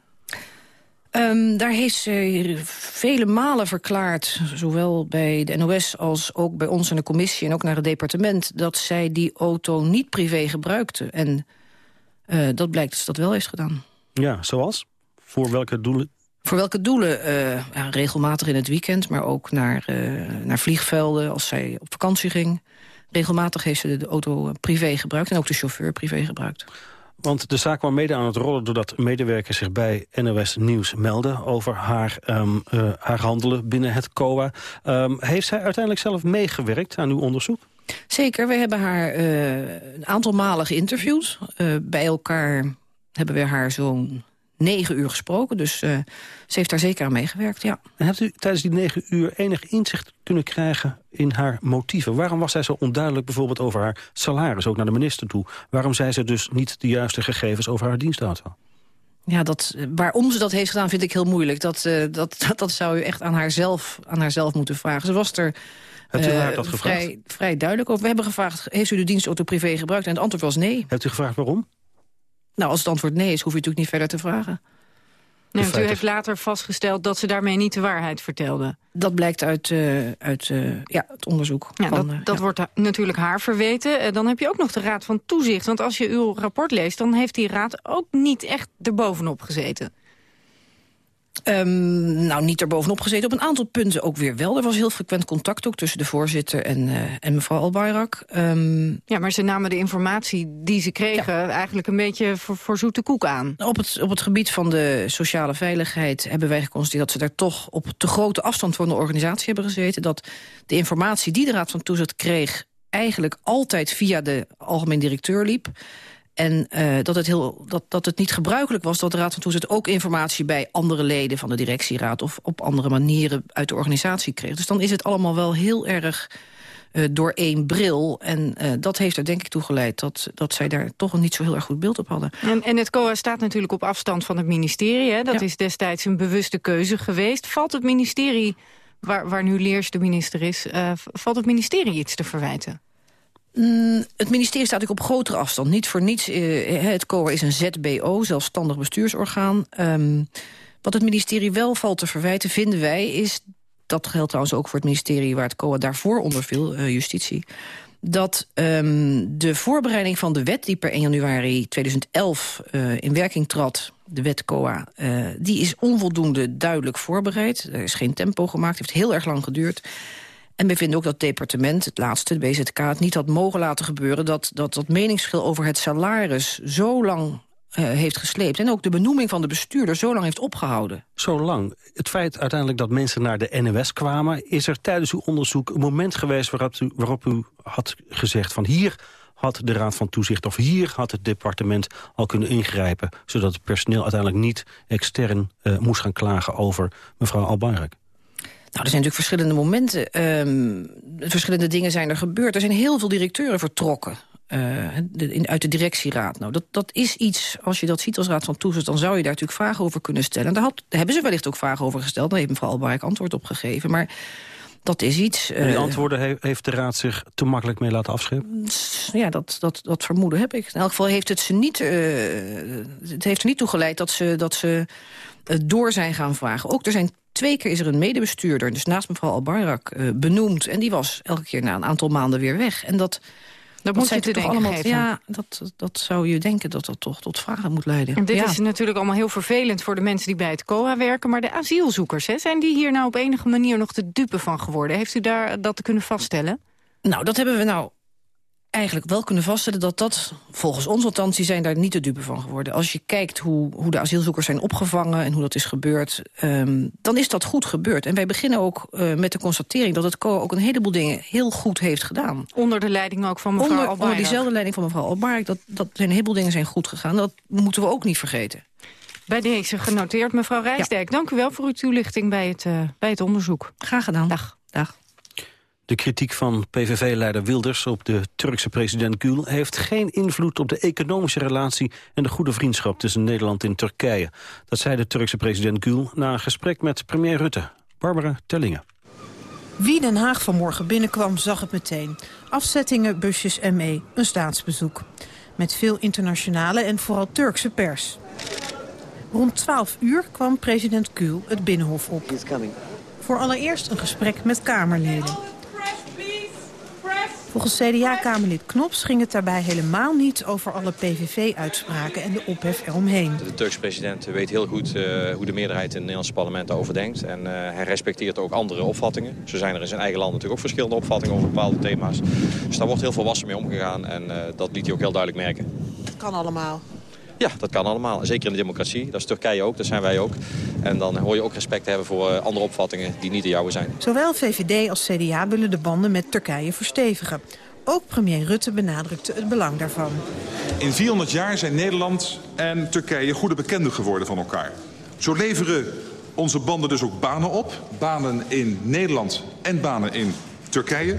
Um, daar heeft ze vele malen verklaard, zowel bij de NOS als ook bij ons in de commissie... en ook naar het departement, dat zij die auto niet privé gebruikte. En uh, dat blijkt dat ze dat wel heeft gedaan. Ja, zoals? Voor welke doelen voor welke doelen? Uh, ja, regelmatig in het weekend, maar ook naar, uh, naar vliegvelden als zij op vakantie ging. Regelmatig heeft ze de auto privé gebruikt en ook de chauffeur privé gebruikt. Want de zaak kwam mede aan het rollen doordat medewerkers zich bij NOS Nieuws melden over haar, um, uh, haar handelen binnen het COA. Um, heeft zij uiteindelijk zelf meegewerkt aan uw onderzoek? Zeker, we hebben haar een aantal malen geïnterviewd. bij elkaar hebben we haar zo'n negen uur gesproken. Dus uh, ze heeft daar zeker aan meegewerkt, ja. En hebt u tijdens die negen uur enig inzicht kunnen krijgen in haar motieven? Waarom was zij zo onduidelijk bijvoorbeeld over haar salaris, ook naar de minister toe? Waarom zei ze dus niet de juiste gegevens over haar dienstauto? Ja, dat, waarom ze dat heeft gedaan vind ik heel moeilijk. Dat, uh, dat, dat, dat, zou u echt aan haarzelf, aan haarzelf moeten vragen. Ze was er Hebt u haar dat uh, gevraagd? Vrij, vrij duidelijk over. We hebben gevraagd, heeft u de dienstauto privé gebruikt? En het antwoord was nee. Hebt u gevraagd waarom? Nou, als het antwoord nee is, hoef je natuurlijk niet verder te vragen. Nee, u heeft later vastgesteld dat ze daarmee niet de waarheid vertelde. Dat blijkt uit, uh, uit uh, ja, het onderzoek. Ja, van, dat, uh, dat ja. wordt natuurlijk haar verweten. dan heb je ook nog de Raad van Toezicht. Want als je uw rapport leest, dan heeft die raad ook niet echt erbovenop gezeten. Um, nou, niet erbovenop gezeten. Op een aantal punten ook weer wel. Er was heel frequent contact ook tussen de voorzitter en, uh, en mevrouw Albayrak. Um, ja, maar ze namen de informatie die ze kregen ja. eigenlijk een beetje voor, voor zoete koek aan. Op het, op het gebied van de sociale veiligheid hebben wij geconstateerd... dat ze daar toch op te grote afstand van de organisatie hebben gezeten. Dat de informatie die de Raad van Toezicht kreeg... eigenlijk altijd via de algemeen directeur liep... En uh, dat, het heel, dat, dat het niet gebruikelijk was dat de Raad van Toezicht ook informatie bij andere leden van de directieraad of op andere manieren uit de organisatie kreeg. Dus dan is het allemaal wel heel erg door één bril. En dat heeft er denk ik toe geleid dat, dat zij daar toch een niet zo heel erg goed beeld op hadden. En, en het COA staat natuurlijk op afstand van het ministerie. Hè? Dat is destijds een bewuste keuze geweest. Valt het ministerie, waar, waar nu Leers de minister is... valt het ministerie iets te verwijten? Mm, het ministerie staat natuurlijk op grotere afstand. Niet voor niets, uh, het COA is een ZBO, zelfstandig bestuursorgaan. Um, wat het ministerie wel valt te verwijten, vinden wij... is, dat geldt trouwens ook voor het ministerie waar het COA daarvoor onder viel, uh, justitie... dat um, de voorbereiding van de wet die per 1 januari 2011 uh, in werking trad... de wet COA, die is onvoldoende duidelijk voorbereid. Er is geen tempo gemaakt, heeft heel erg lang geduurd... En we vinden ook dat het departement, het laatste, de BZK... het niet had mogen laten gebeuren dat dat, dat meningsverschil over het salaris... zo lang uh, heeft gesleept. En ook de benoeming van de bestuurder zo lang heeft opgehouden. Zo lang. Het feit uiteindelijk dat mensen naar de NOS kwamen... is er tijdens uw onderzoek een moment geweest waarop u, waarop u had gezegd... van hier had de Raad van Toezicht of hier had het departement al kunnen ingrijpen... zodat het personeel uiteindelijk niet extern uh, moest gaan klagen over mevrouw Albayrak. Nou, er zijn natuurlijk verschillende momenten. Um, verschillende dingen zijn er gebeurd. Er zijn heel veel directeuren vertrokken. Uh, de, in, uit de directieraad. Nou, dat, dat is iets, als je dat ziet als raad van toezicht... dan zou je daar natuurlijk vragen over kunnen stellen. daar, had, daar hebben ze wellicht ook vragen over gesteld. Daar heeft mevrouw Albarek antwoord op gegeven. Maar dat is iets... Uh, die antwoorden heeft de raad zich te makkelijk mee laten afschepen? Ja, dat, dat, dat vermoeden heb ik. In elk geval heeft het ze niet... Uh, het heeft er niet toe geleid dat ze, dat ze door zijn gaan vragen. Ook er zijn Twee keer is er een medebestuurder, dus naast mevrouw Albarak, uh, benoemd. En die was elke keer na een aantal maanden weer weg. En dat... Dat, moet je te denken allemaal, geven. Ja, dat, dat zou je denken dat dat toch tot vragen moet leiden. En dit ja. is natuurlijk allemaal heel vervelend voor de mensen die bij het COA werken. Maar de asielzoekers, hè, zijn die hier nou op enige manier nog de dupe van geworden? Heeft u daar dat te kunnen vaststellen? Nou, dat hebben we nou eigenlijk wel kunnen vaststellen dat dat, volgens ons althans, die zijn daar niet de dupe van geworden. Als je kijkt hoe, hoe de asielzoekers zijn opgevangen en hoe dat is gebeurd, um, dan is dat goed gebeurd. En wij beginnen ook uh, met de constatering dat het COA ook een heleboel dingen heel goed heeft gedaan. Onder de leiding ook van mevrouw onder, Onder diezelfde leiding van mevrouw Albark, dat, dat zijn een heleboel dingen zijn goed gegaan. Dat moeten we ook niet vergeten. Bij deze genoteerd, mevrouw Rijsdijk. Ja. Dank u wel voor uw toelichting bij het, uh, bij het onderzoek. Graag gedaan. Dag. Dag. De kritiek van PVV-leider Wilders op de Turkse president Gül... heeft geen invloed op de economische relatie en de goede vriendschap tussen Nederland en Turkije. Dat zei de Turkse president Gül na een gesprek met premier Rutte. Barbara Tellingen. Wie Den Haag vanmorgen binnenkwam, zag het meteen. Afzettingen, busjes en mee, een staatsbezoek. Met veel internationale en vooral Turkse pers. Rond 12 uur kwam president Gül het Binnenhof op. Voor allereerst een gesprek met Kamerleden. Volgens CDA-Kamerlid Knops ging het daarbij helemaal niet over alle PVV-uitspraken en de ophef eromheen. De Turkse president weet heel goed uh, hoe de meerderheid in het Nederlandse parlement daarover denkt. En uh, hij respecteert ook andere opvattingen. Zo zijn er in zijn eigen land natuurlijk ook verschillende opvattingen over bepaalde thema's. Dus daar wordt heel veel wassen mee omgegaan en uh, dat liet hij ook heel duidelijk merken. Het kan allemaal. Ja, dat kan allemaal. Zeker in de democratie. Dat is Turkije ook, dat zijn wij ook. En dan hoor je ook respect te hebben voor andere opvattingen die niet de jouwe zijn. Zowel VVD als CDA willen de banden met Turkije verstevigen. Ook premier Rutte benadrukte het belang daarvan. In 400 jaar zijn Nederland en Turkije goede bekenden geworden van elkaar. Zo leveren onze banden dus ook banen op. Banen in Nederland en banen in Turkije.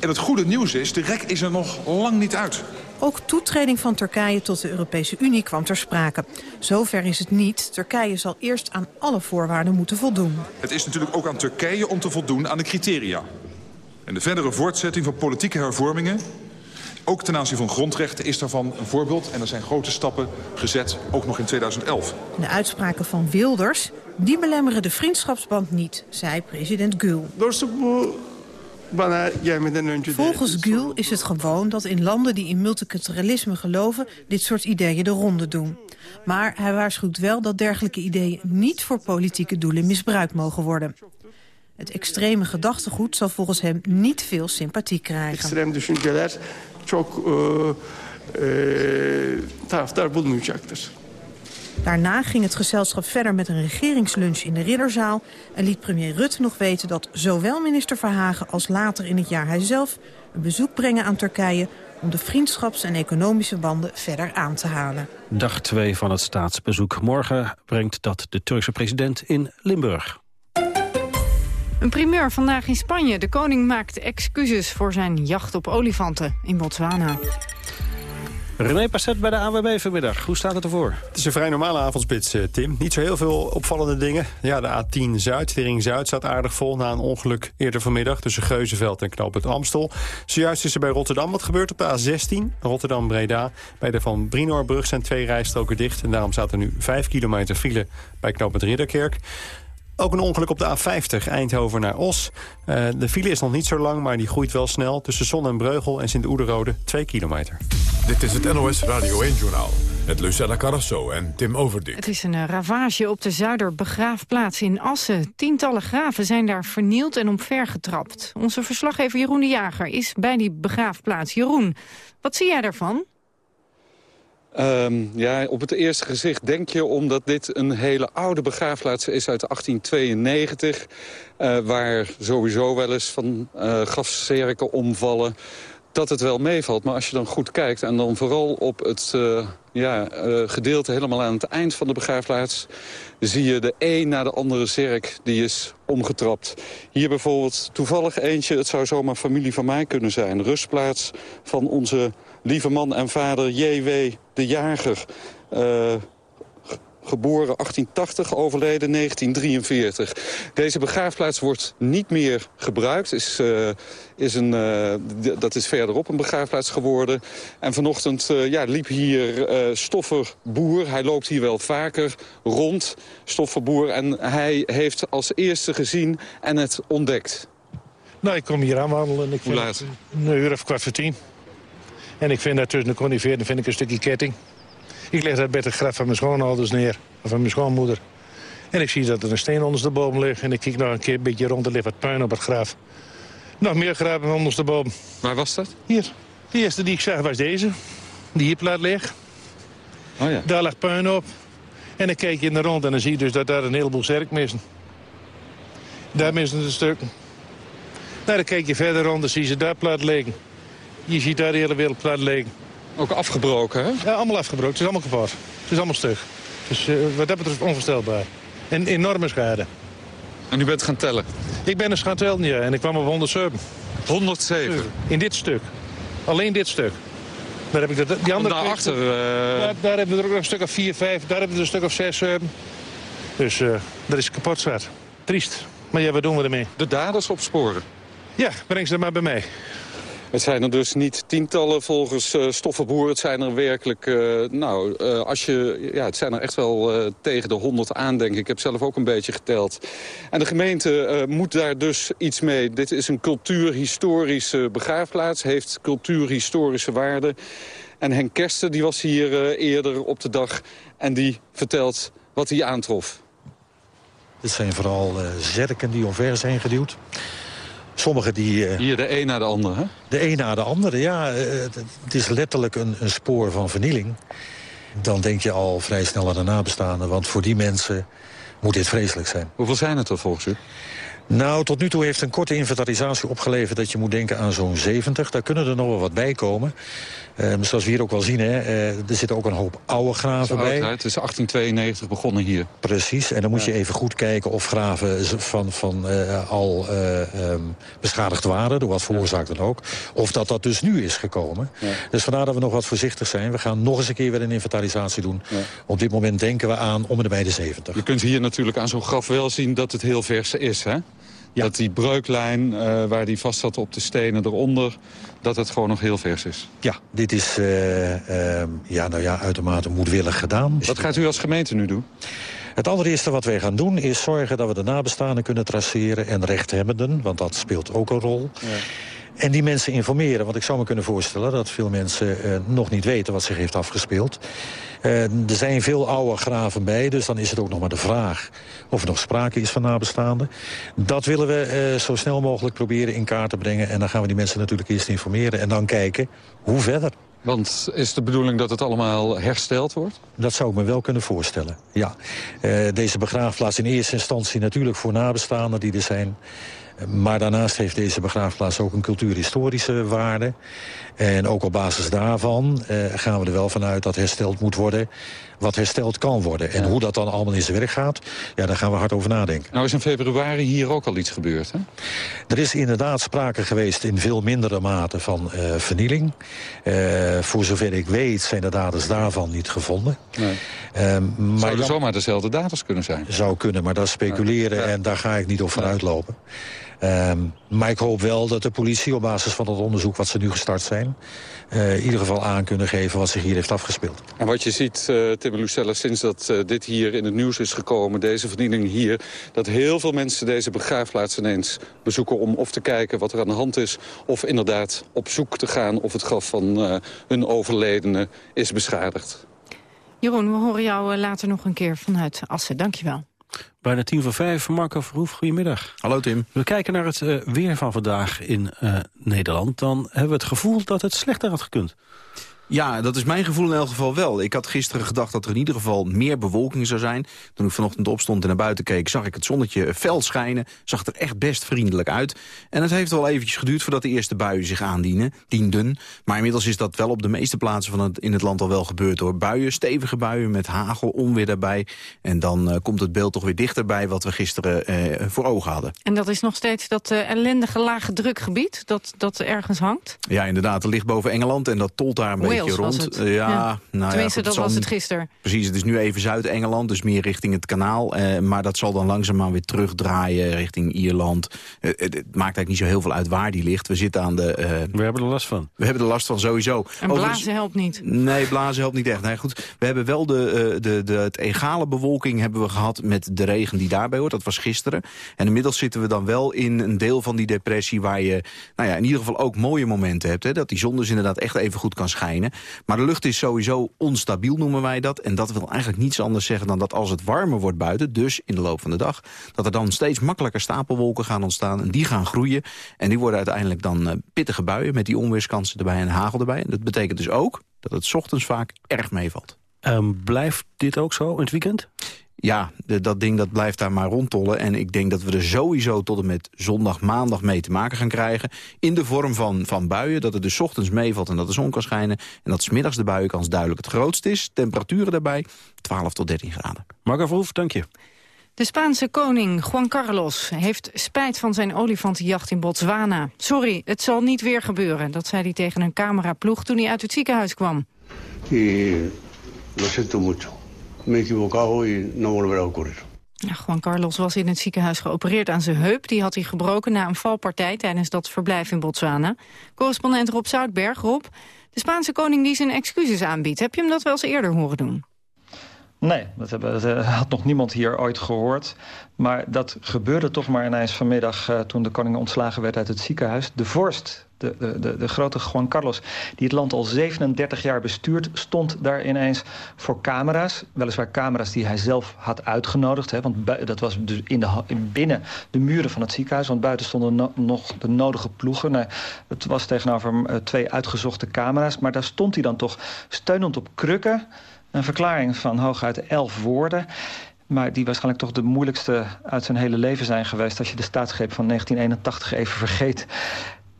En het goede nieuws is, de rek is er nog lang niet uit. Ook toetreding van Turkije tot de Europese Unie kwam ter sprake. Zover is het niet. Turkije zal eerst aan alle voorwaarden moeten voldoen. Het is natuurlijk ook aan Turkije om te voldoen aan de criteria. En de verdere voortzetting van politieke hervormingen... ook ten aanzien van grondrechten is daarvan een voorbeeld. En er zijn grote stappen gezet, ook nog in 2011. De uitspraken van Wilders, die belemmeren de vriendschapsband niet, zei president Gül. Volgens Gül is het gewoon dat in landen die in multiculturalisme geloven... dit soort ideeën de ronde doen. Maar hij waarschuwt wel dat dergelijke ideeën niet voor politieke doelen misbruikt mogen worden. Het extreme gedachtegoed zal volgens hem niet veel sympathie krijgen. Extrem düşünceler çok uh, uh, taraftar bulmayacaktır. Daarna ging het gezelschap verder met een regeringslunch in de Ridderzaal... en liet premier Rutte nog weten dat zowel minister Verhagen als later in het jaar hij zelf... een bezoek brengen aan Turkije om de vriendschaps- en economische banden verder aan te halen. Dag 2 van het staatsbezoek. Morgen brengt dat de Turkse president in Limburg. Een primeur vandaag in Spanje. De koning maakt excuses voor zijn jacht op olifanten in Botswana. René Passet bij de AWB vanmiddag. Hoe staat het ervoor? Het is een vrij normale avondspits, eh, Tim. Niet zo heel veel opvallende dingen. Ja, de A10 Zuid, de ring Zuid, staat aardig vol... na een ongeluk eerder vanmiddag tussen Geuzenveld en Knoop Amstel. Zojuist is er bij Rotterdam wat gebeurd op de A16, Rotterdam-Breda. Bij de Van Brinoorbrug zijn twee rijstroken dicht... en daarom staat er nu 5 kilometer file bij Knoop Ridderkerk. Ook een ongeluk op de A50, Eindhoven naar Os. Uh, de file is nog niet zo lang, maar die groeit wel snel. Tussen Zon en Breugel en Sint-Oederode 2 kilometer. Dit is het NOS Radio 1-journaal. Met Lucella Carrasso en Tim Overdik. Het is een uh, ravage op de Zuiderbegraafplaats in Assen. Tientallen graven zijn daar vernield en omvergetrapt. Onze verslaggever Jeroen de Jager is bij die begraafplaats. Jeroen, wat zie jij daarvan? Um, ja, op het eerste gezicht denk je, omdat dit een hele oude begraafplaats is uit 1892... Uh, waar sowieso wel eens van uh, omvallen dat het wel meevalt. Maar als je dan goed kijkt en dan vooral op het uh, ja, gedeelte helemaal aan het eind van de begraafplaats... zie je de een na de andere zerk die is omgetrapt. Hier bijvoorbeeld toevallig eentje, het zou zomaar familie van mij kunnen zijn. Rustplaats van onze lieve man en vader J.W. de Jager... Uh, geboren 1880, overleden 1943. Deze begraafplaats wordt niet meer gebruikt. Is, uh, is een, uh, dat is verderop een begraafplaats geworden. En vanochtend uh, ja, liep hier Stoffer Boer. Hij loopt hier wel vaker rond, Stoffer Boer. En hij heeft als eerste gezien en het ontdekt. Nou, ik kom hier aanwandelen. Ik Hoe laat? Een uur of kwart voor tien. En ik vind dat tussen de coniferen vind ik een stukje ketting. Ik leg dat bij het graf van mijn schoonouders neer. Of van mijn schoonmoeder. En ik zie dat er een steen onder de boom ligt. En ik kijk nog een keer een beetje rond. Er ligt wat puin op het graf. Nog meer graven onder de boom. Waar was dat? Hier. De eerste die ik zag was deze. Die hier plat ligt. Oh ja. Daar lag puin op. En dan kijk je naar rond en dan zie je dus dat daar een heleboel zerk missen. Daar missen een stuk. Nou, dan kijk je verder rond, dan zie je ze daar plat liggen. Je ziet daar de hele wereld plat liggen. Ook afgebroken, hè? Ja, allemaal afgebroken. Het is allemaal kapot. Het is allemaal stuk. Dus uh, wat dat betreft onvoorstelbaar. En enorme schade. En u bent gaan tellen? Ik ben eens gaan tellen, ja. En ik kwam op 107. 107? In dit stuk. Alleen dit stuk. Daar heb ik de, die andere daarachter? Uh... Daar, daar, hebben we er ook een stuk of 4, 5. Daar hebben we er een stuk of 6. Uh, dus uh, dat is kapot zwart. Triest. Maar ja, wat doen we ermee? De daders opsporen? Ja, breng ze maar bij mij. Het zijn er dus niet tientallen volgens uh, Stoffenboer. Het zijn er werkelijk, uh, nou, uh, als je, ja, het zijn er echt wel tegen de honderd aan, denk ik. Ik heb zelf ook een beetje geteld. En de gemeente moet daar dus iets mee. Dit is een cultuurhistorische begraafplaats, heeft cultuurhistorische waarde. En Henk Kersten, die was hier eerder op de dag en die vertelt wat hij aantrof. Dit zijn vooral zerken die omver zijn geduwd. Sommige die... Uh, Hier de een na de andere, hè? De een na de andere, ja. Uh, het is letterlijk een, een, spoor van vernieling. Dan denk je al vrij snel aan de nabestaanden. Want voor die mensen moet dit vreselijk zijn. Hoeveel zijn het er volgens u? Nou, tot nu toe heeft een korte inventarisatie opgeleverd... dat je moet denken aan zo'n 70. Daar kunnen er nog wel wat bij komen. Uh, zoals we hier ook wel zien, hè, uh, er zitten ook een hoop oude graven bij. Het is 1892 begonnen hier. Precies, en dan moet ja. je even goed kijken of graven van, van uh, al um, beschadigd waren... door wat voor oorzaak dan ook. Of dat dat dus nu is gekomen. Ja. Dus vandaar dat we nog wat voorzichtig zijn. We gaan nog eens een keer weer een inventarisatie doen. Op dit moment denken we aan om en bij de 70. Je kunt hier natuurlijk aan zo'n graf wel zien dat het heel vers is, hè? Ja. Dat die breuklijn uh, waar die vast zat op de stenen eronder... dat het gewoon nog heel vers is. Ja, dit is uh, uh, ja, nou ja, uitermate moedwillig gedaan. Wat gaat u als gemeente nu doen? Het allereerste wat wij gaan doen is zorgen dat we de nabestaanden kunnen traceren... en rechthebbenden, want dat speelt ook een rol. Ja. En die mensen informeren, want ik zou me kunnen voorstellen... dat veel mensen uh, nog niet weten wat zich heeft afgespeeld. Uh, er zijn veel oude graven bij, dus dan is het ook nog maar de vraag... of er nog sprake is van nabestaanden. Dat willen we uh, zo snel mogelijk proberen in kaart te brengen. En dan gaan we die mensen natuurlijk eerst informeren en dan kijken hoe verder. Want is de bedoeling dat het allemaal hersteld wordt? Dat zou ik me wel kunnen voorstellen, ja. Uh, deze begraafplaats in eerste instantie natuurlijk voor nabestaanden die er zijn... Maar daarnaast heeft deze begraafplaats ook een cultuurhistorische waarde. En ook op basis daarvan uh, gaan we er wel vanuit dat hersteld moet worden wat hersteld kan worden. En hoe dat dan allemaal in zijn werk gaat, ja, daar gaan we hard over nadenken. Nou is in februari hier ook al iets gebeurd, hè? Er is inderdaad sprake geweest in veel mindere mate van uh, vernieling. Uh, voor zover ik weet zijn de daders daarvan niet gevonden. Nee. Uh, maar Zouden zomaar dezelfde daders kunnen zijn? Zou kunnen, maar dat speculeren ja. en daar ga ik niet op vooruit lopen. Um, maar ik hoop wel dat de politie op basis van het onderzoek wat ze nu gestart zijn... Uh, in ieder geval aan kunnen geven wat zich hier heeft afgespeeld. En wat je ziet, uh, Tim Lucella, sinds dat uh, dit hier in het nieuws is gekomen... deze vernieling hier, dat heel veel mensen deze begraafplaats ineens bezoeken... om of te kijken wat er aan de hand is... of inderdaad op zoek te gaan of het graf van hun overledene is beschadigd. Jeroen, we horen jou later nog een keer vanuit Assen. Dankjewel. Bijna tien voor vijf. Marco Verhoef, goedemiddag. Hallo Tim. We kijken naar het uh, weer van vandaag in uh, Nederland. Dan hebben we het gevoel dat het slechter had gekund. Ja, dat is mijn gevoel in elk geval wel. Ik had gisteren gedacht dat er in ieder geval meer bewolking zou zijn. Toen ik vanochtend opstond en naar buiten keek... zag ik het zonnetje fel schijnen. Zag er echt best vriendelijk uit. En het heeft wel eventjes geduurd voordat de eerste buien zich aandienen, dienden. Maar inmiddels is dat wel op de meeste plaatsen van het, in het land al wel gebeurd. hoor. Buien, stevige buien met hagel, onweer daarbij. En dan uh, komt het beeld toch weer dichterbij wat we gisteren uh, voor ogen hadden. En dat is nog steeds dat uh, ellendige lage drukgebied dat, dat ergens hangt? Ja, inderdaad. Het ligt boven Engeland en dat tolt daar een beetje rond. Het. Ja, ja. Nou Tenminste, ja, dat was het gisteren. Precies, het is nu even Zuid-Engeland, dus meer richting het kanaal. Eh, maar dat zal dan langzaamaan weer terugdraaien richting Ierland. Eh, het, het, maakt eigenlijk niet zo heel veel uit waar die ligt. We zitten aan de... Uh, we hebben er last van. We hebben er last van, sowieso. En blazen Overigens, helpt niet. Nee, blazen helpt niet echt. Nee, goed, we hebben wel de, de, de, het egale bewolking hebben we gehad met de regen die daarbij hoort. Dat was gisteren. En inmiddels zitten we dan wel in een deel van die depressie... waar je nou ja, in ieder geval ook mooie momenten hebt. Hè, dat die zon dus inderdaad echt even goed kan schijnen. Maar de lucht is sowieso onstabiel, noemen wij dat. En dat wil eigenlijk niets anders zeggen dan dat als het warmer wordt buiten... dus in de loop van de dag, dat er dan steeds makkelijker stapelwolken gaan ontstaan... en die gaan groeien. En die worden uiteindelijk dan uh, pittige buien... met die onweerskansen erbij en hagel erbij. En dat betekent dus ook dat het ochtends vaak erg meevalt. Um, blijft dit ook zo in het weekend? Ja, de, dat ding dat blijft daar maar rondtollen. En ik denk dat we er sowieso tot en met zondag, maandag mee te maken gaan krijgen. In de vorm van, van buien, dat het dus ochtends meevalt en dat de zon kan schijnen. En dat smiddags de buienkans duidelijk het grootst is. Temperaturen daarbij 12 tot 13 graden. Marco Verhoef, dank je. De Spaanse koning Juan Carlos heeft spijt van zijn olifantenjacht in Botswana. Sorry, het zal niet weer gebeuren, dat zei hij tegen een cameraploeg toen hij uit het ziekenhuis kwam. Y lo siento mucho me he equivocado y no volverá a ocurrir. Juan Carlos was in het ziekenhuis geopereerd aan zijn heup. Die had hij gebroken na een valpartij tijdens dat verblijf in Botswana. Correspondent Rob Zoutberg. Rob, de Spaanse koning die zijn excuses aanbiedt. Heb je hem dat wel eens eerder horen doen? Nee, dat, dat had nog niemand hier ooit gehoord. Maar dat gebeurde toch maar ineens vanmiddag... Uh, toen de koning ontslagen werd uit het ziekenhuis. De vorst de, de, de, de, grote Juan Carlos, die het land al 37 jaar bestuurt... stond daar ineens voor camera's. Weliswaar camera's die hij zelf had uitgenodigd. Hè, want dat was dus in de, binnen de muren van het ziekenhuis. Want buiten stonden no, nog de nodige ploegen. Nou, het was tegenover uh, twee uitgezochte camera's. Maar daar stond hij dan toch steunend op krukken... Een verklaring van hooguit elf woorden. Maar die waarschijnlijk toch de moeilijkste uit zijn hele leven zijn geweest... als je de staatsgreep van 1981 even vergeet.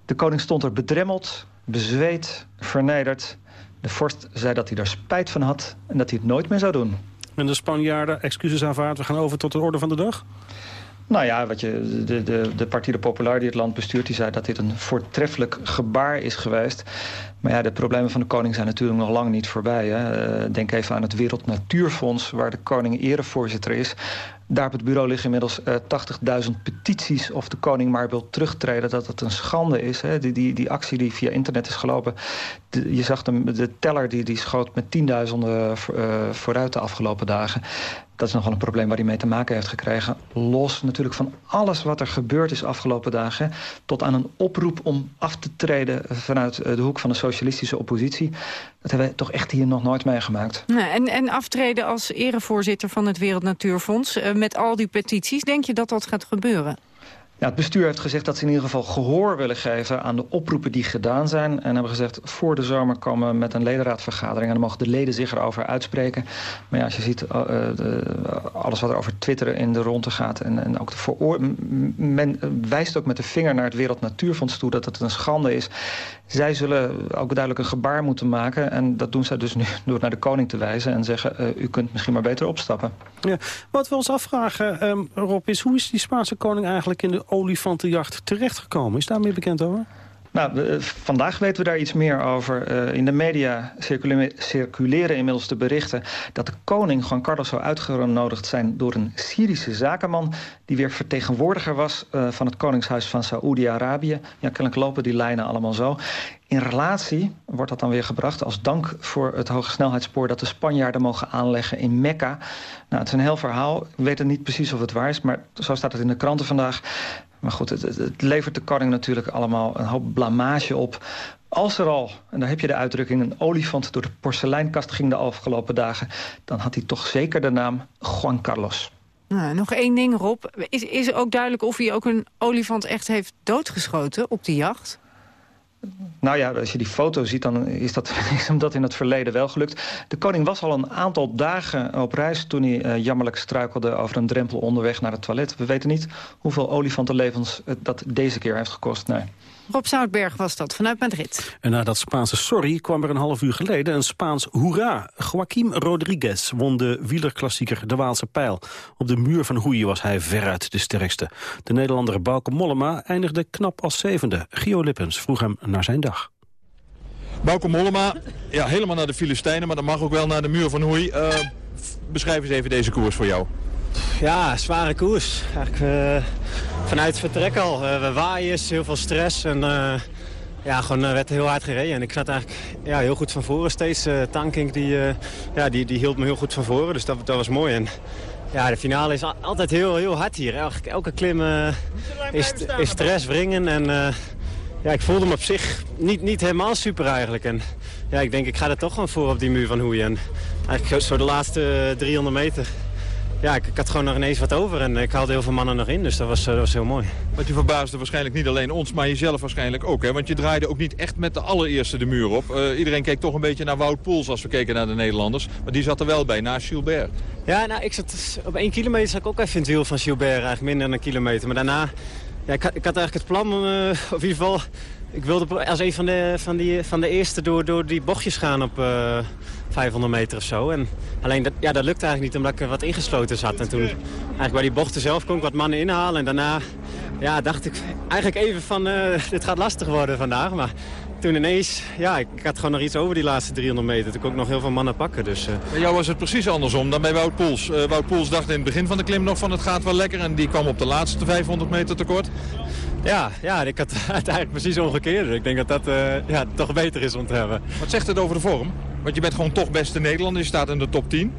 De koning stond er bedremmeld, bezweet, vernederd. De vorst zei dat hij er spijt van had en dat hij het nooit meer zou doen. En de Spanjaarden, excuses aanvaard, we gaan over tot de orde van de dag? Nou ja, wat je, de, de, de Populair die het land bestuurt... die zei dat dit een voortreffelijk gebaar is geweest. Maar ja, de problemen van de koning zijn natuurlijk nog lang niet voorbij. Hè. Eh, denk even aan het Wereld Natuurfonds... waar de koning erevoorzitter is. Daar op het bureau liggen inmiddels uh, eh, 80.000 petities... of de koning maar wil terugtreden, dat het een schande is. Hè. Die, die, die actie die via internet is gelopen... Je zag de, de teller die, die schoot met tienduizenden uh, vooruit de afgelopen dagen. Dat is nogal een probleem waar hij mee te maken heeft gekregen. Los natuurlijk van alles wat er gebeurd is afgelopen dagen... tot aan een oproep om af te treden vanuit de hoek van de socialistische oppositie. Dat hebben we toch echt hier nog nooit meegemaakt. En, en aftreden als erevoorzitter van het Wereld Natuurfonds... Uh, met al die petities, denk je dat dat gaat gebeuren? Het bestuur heeft gezegd dat ze in ieder geval gehoor willen geven... aan de oproepen die gedaan zijn. En hebben gezegd, voor de zomer komen we met een ledenraadvergadering... en dan mogen de leden zich erover uitspreken. Maar ja, als je ziet de, alles wat er over Twitter in de ronde gaat... en, en ook de veroor men wijst ook met de vinger naar het Wereld Natuurfonds toe... dat het een schande is. Zij zullen ook duidelijk een gebaar moeten maken. En dat doen zij dus nu door naar de koning te wijzen... en zeggen, uh, u kunt misschien maar beter opstappen. Ja, wat we ons afvragen, um, Rob, is hoe is die Spaanse koning eigenlijk... in de olifantenjacht terechtgekomen? Is daar meer bekend over? Nou, vandaag weten we daar iets meer over. Uh, in de media circuleren, inmiddels de berichten... dat de koning Juan Carlos zou uitgenodigd zijn door een Syrische zakenman... die weer vertegenwoordiger was uh, van het koningshuis van Saoedi-Arabië. Ja, kennelijk lopen die lijnen allemaal zo. In relatie wordt dat dan weer gebracht als dank voor het hogesnelheidsspoor... dat de Spanjaarden mogen aanleggen in Mekka. Nou, het is een heel verhaal. We weten niet precies of het waar is, maar zo staat het in de kranten vandaag. Maar goed, het, levert de koning natuurlijk allemaal een hoop blamage op. Als er al, en daar heb je de uitdrukking... een olifant door de porseleinkast ging de afgelopen dagen... dan had hij toch zeker de naam Juan Carlos. Nou, nog één ding, Rob. Is, is ook duidelijk of hij ook een olifant echt heeft doodgeschoten op de jacht? Nou ja, als je die foto ziet, dan is, dat, is in het verleden wel gelukt. De koning was al een aantal dagen op reis... toen hij uh, jammerlijk struikelde over een drempel onderweg naar het toilet. We weten niet hoeveel olifantenlevens dat deze keer heeft gekost. Nee. Rob Zoutberg was dat, vanuit Madrid. En na dat Spaanse sorry kwam er een half uur geleden een Spaans hoera. Joaquim Rodriguez won de wielerklassieker De Waalse Pijl. Op de muur van Hoeien was hij veruit de sterkste. De Nederlander Bauke Mollema eindigde knap als zevende. Gio Lippens vroeg hem naar zijn dag. Bauke Mollema, ja, helemaal naar de Filistijnen, maar dat mag ook wel naar de muur van Hoei. Uh, beschrijf eens even deze koers voor jou. Ja, zware koers. Eigenlijk uh, vanuit vertrek al. Uh, we waaien, heel veel stress en uh, ja, gewoon werd heel hard gereden. En ik zat eigenlijk ja, heel goed van voren steeds. Tanking die, ja, die, die hield me heel goed van voren, dus dat, dat was mooi. En, ja, de finale is altijd heel, heel hard hier. Elke, elke klim is, is stress wringen en ja, ik voelde me op zich niet, niet helemaal super eigenlijk. En ja, ik denk ik ga er toch gewoon voor op die muur van Hoeien. En eigenlijk zo de laatste 300 meter ja, ik, ik, had gewoon nog ineens wat over en ik haalde heel veel mannen nog in. Dus dat was, eh, dat was heel mooi. Want je verbaasde waarschijnlijk niet alleen ons, maar jezelf waarschijnlijk ook. Hè? Want je draaide ook niet echt met de allereerste de muur op. Uh, iedereen keek toch een beetje naar Wout Poels als we keken naar de Nederlanders. Maar die zat er wel bij, naast Gilbert. Ja, nou, ik zat, op één kilometer zat ik ook even in het wiel van Gilbert. Eigenlijk minder dan een kilometer. Maar daarna, ja, ik, had, ik had eigenlijk het plan om, uh, of in ieder geval... Ik wilde als een van de, van die, van de eerste door, door die bochtjes gaan op... 500 meter of zo. En alleen dat, ja, dat lukte eigenlijk niet omdat ik wat ingesloten zat. En toen eigenlijk bij die bochten zelf kon ik wat mannen inhalen. En daarna ja, dacht ik eigenlijk even van uh, dit gaat lastig worden vandaag. Maar toen ineens, ja, ik, had gewoon nog iets over die laatste 300 meter. Toen kon ik nog heel veel mannen pakken. Dus, uh... Bij jou was het precies andersom dan bij Wout Poels. Wout Poels dacht in het begin van de klim nog van het gaat wel lekker. En die kwam op de laatste 500 meter tekort. Ja, ja ik had het eigenlijk precies omgekeerd. Ik denk dat dat uh, ja, toch beter is om te hebben. Wat zegt het over de vorm? Want je bent gewoon toch beste Nederlander. Je staat in de top 10.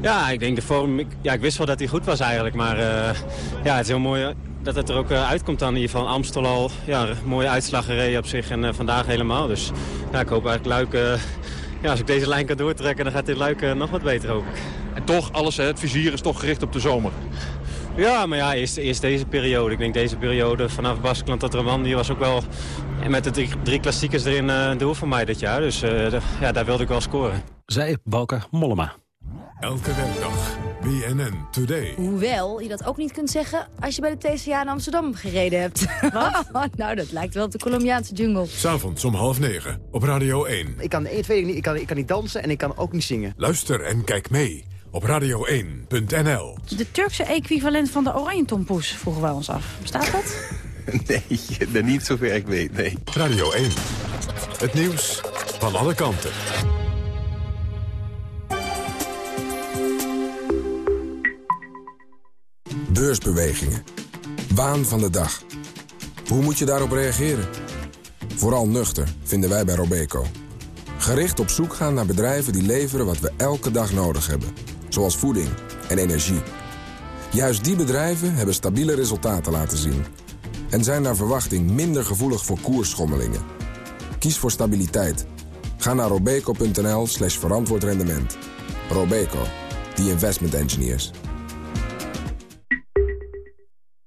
Ja, ik denk de vorm... Ik, ja, ik wist wel dat hij goed was eigenlijk. Maar ja, het is heel mooi dat het er ook uitkomt dan. In ieder geval Amstel al ja, mooie uitslag gereden op zich. En vandaag helemaal. Dus ja, ik hoop eigenlijk Luik... ja, als ik deze lijn kan doortrekken, dan gaat dit Luik nog wat beter, hoop ik. En toch, alles, hè, het vizier is toch gericht op de zomer. Ja, maar ja, eerst, eerst deze periode. Ik denk deze periode vanaf Baskeland tot Romandie was ook wel... met de drie, drie klassiekers erin uh, een doel voor mij dit jaar. Dus uh, ja, daar wilde ik wel scoren. Zij Bouke Mollema. Elke werkdag. BNN Today. Hoewel je dat ook niet kunt zeggen als je bij de TCA in Amsterdam gereden hebt. Wat? nou, dat lijkt wel op de Colombiaanse jungle. S'avonds om half negen op Radio 1. Ik kan één, twee niet. Ik kan, ik kan niet dansen en ik kan ook niet zingen. Luister en kijk mee op radio1.nl. De Turkse equivalent van de Oranjetompoes vroegen wij ons af. Bestaat dat? nee, niet zover ik weet, nee. Radio 1. Het nieuws van alle kanten. Beursbewegingen. Waan van de dag. Hoe moet je daarop reageren? Vooral nuchter, vinden wij bij Robeco. Gericht op zoek gaan naar bedrijven die leveren wat we elke dag nodig hebben zoals voeding en energie. Juist die bedrijven hebben stabiele resultaten laten zien... en zijn naar verwachting minder gevoelig voor koersschommelingen. Kies voor stabiliteit. Ga naar robeco.nl slash verantwoord rendement. Robeco, the investment engineers.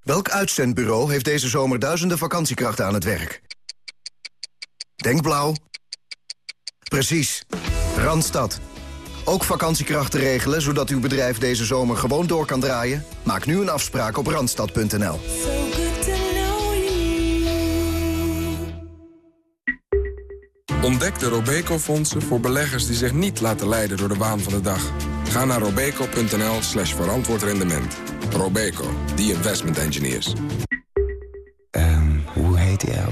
Welk uitzendbureau heeft deze zomer duizenden vakantiekrachten aan het werk? Denk blauw. Precies. Randstad. Ook vakantiekrachten regelen, zodat uw bedrijf deze zomer gewoon door kan draaien? Maak nu een afspraak op randstad.nl. Ontdek de Robeco-fondsen voor beleggers die zich niet laten leiden door de waan van de dag. Ga naar robeco.nl slash verantwoord rendement. Robeco, the investment engineers. Hoe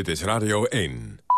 Dit is Radio 1.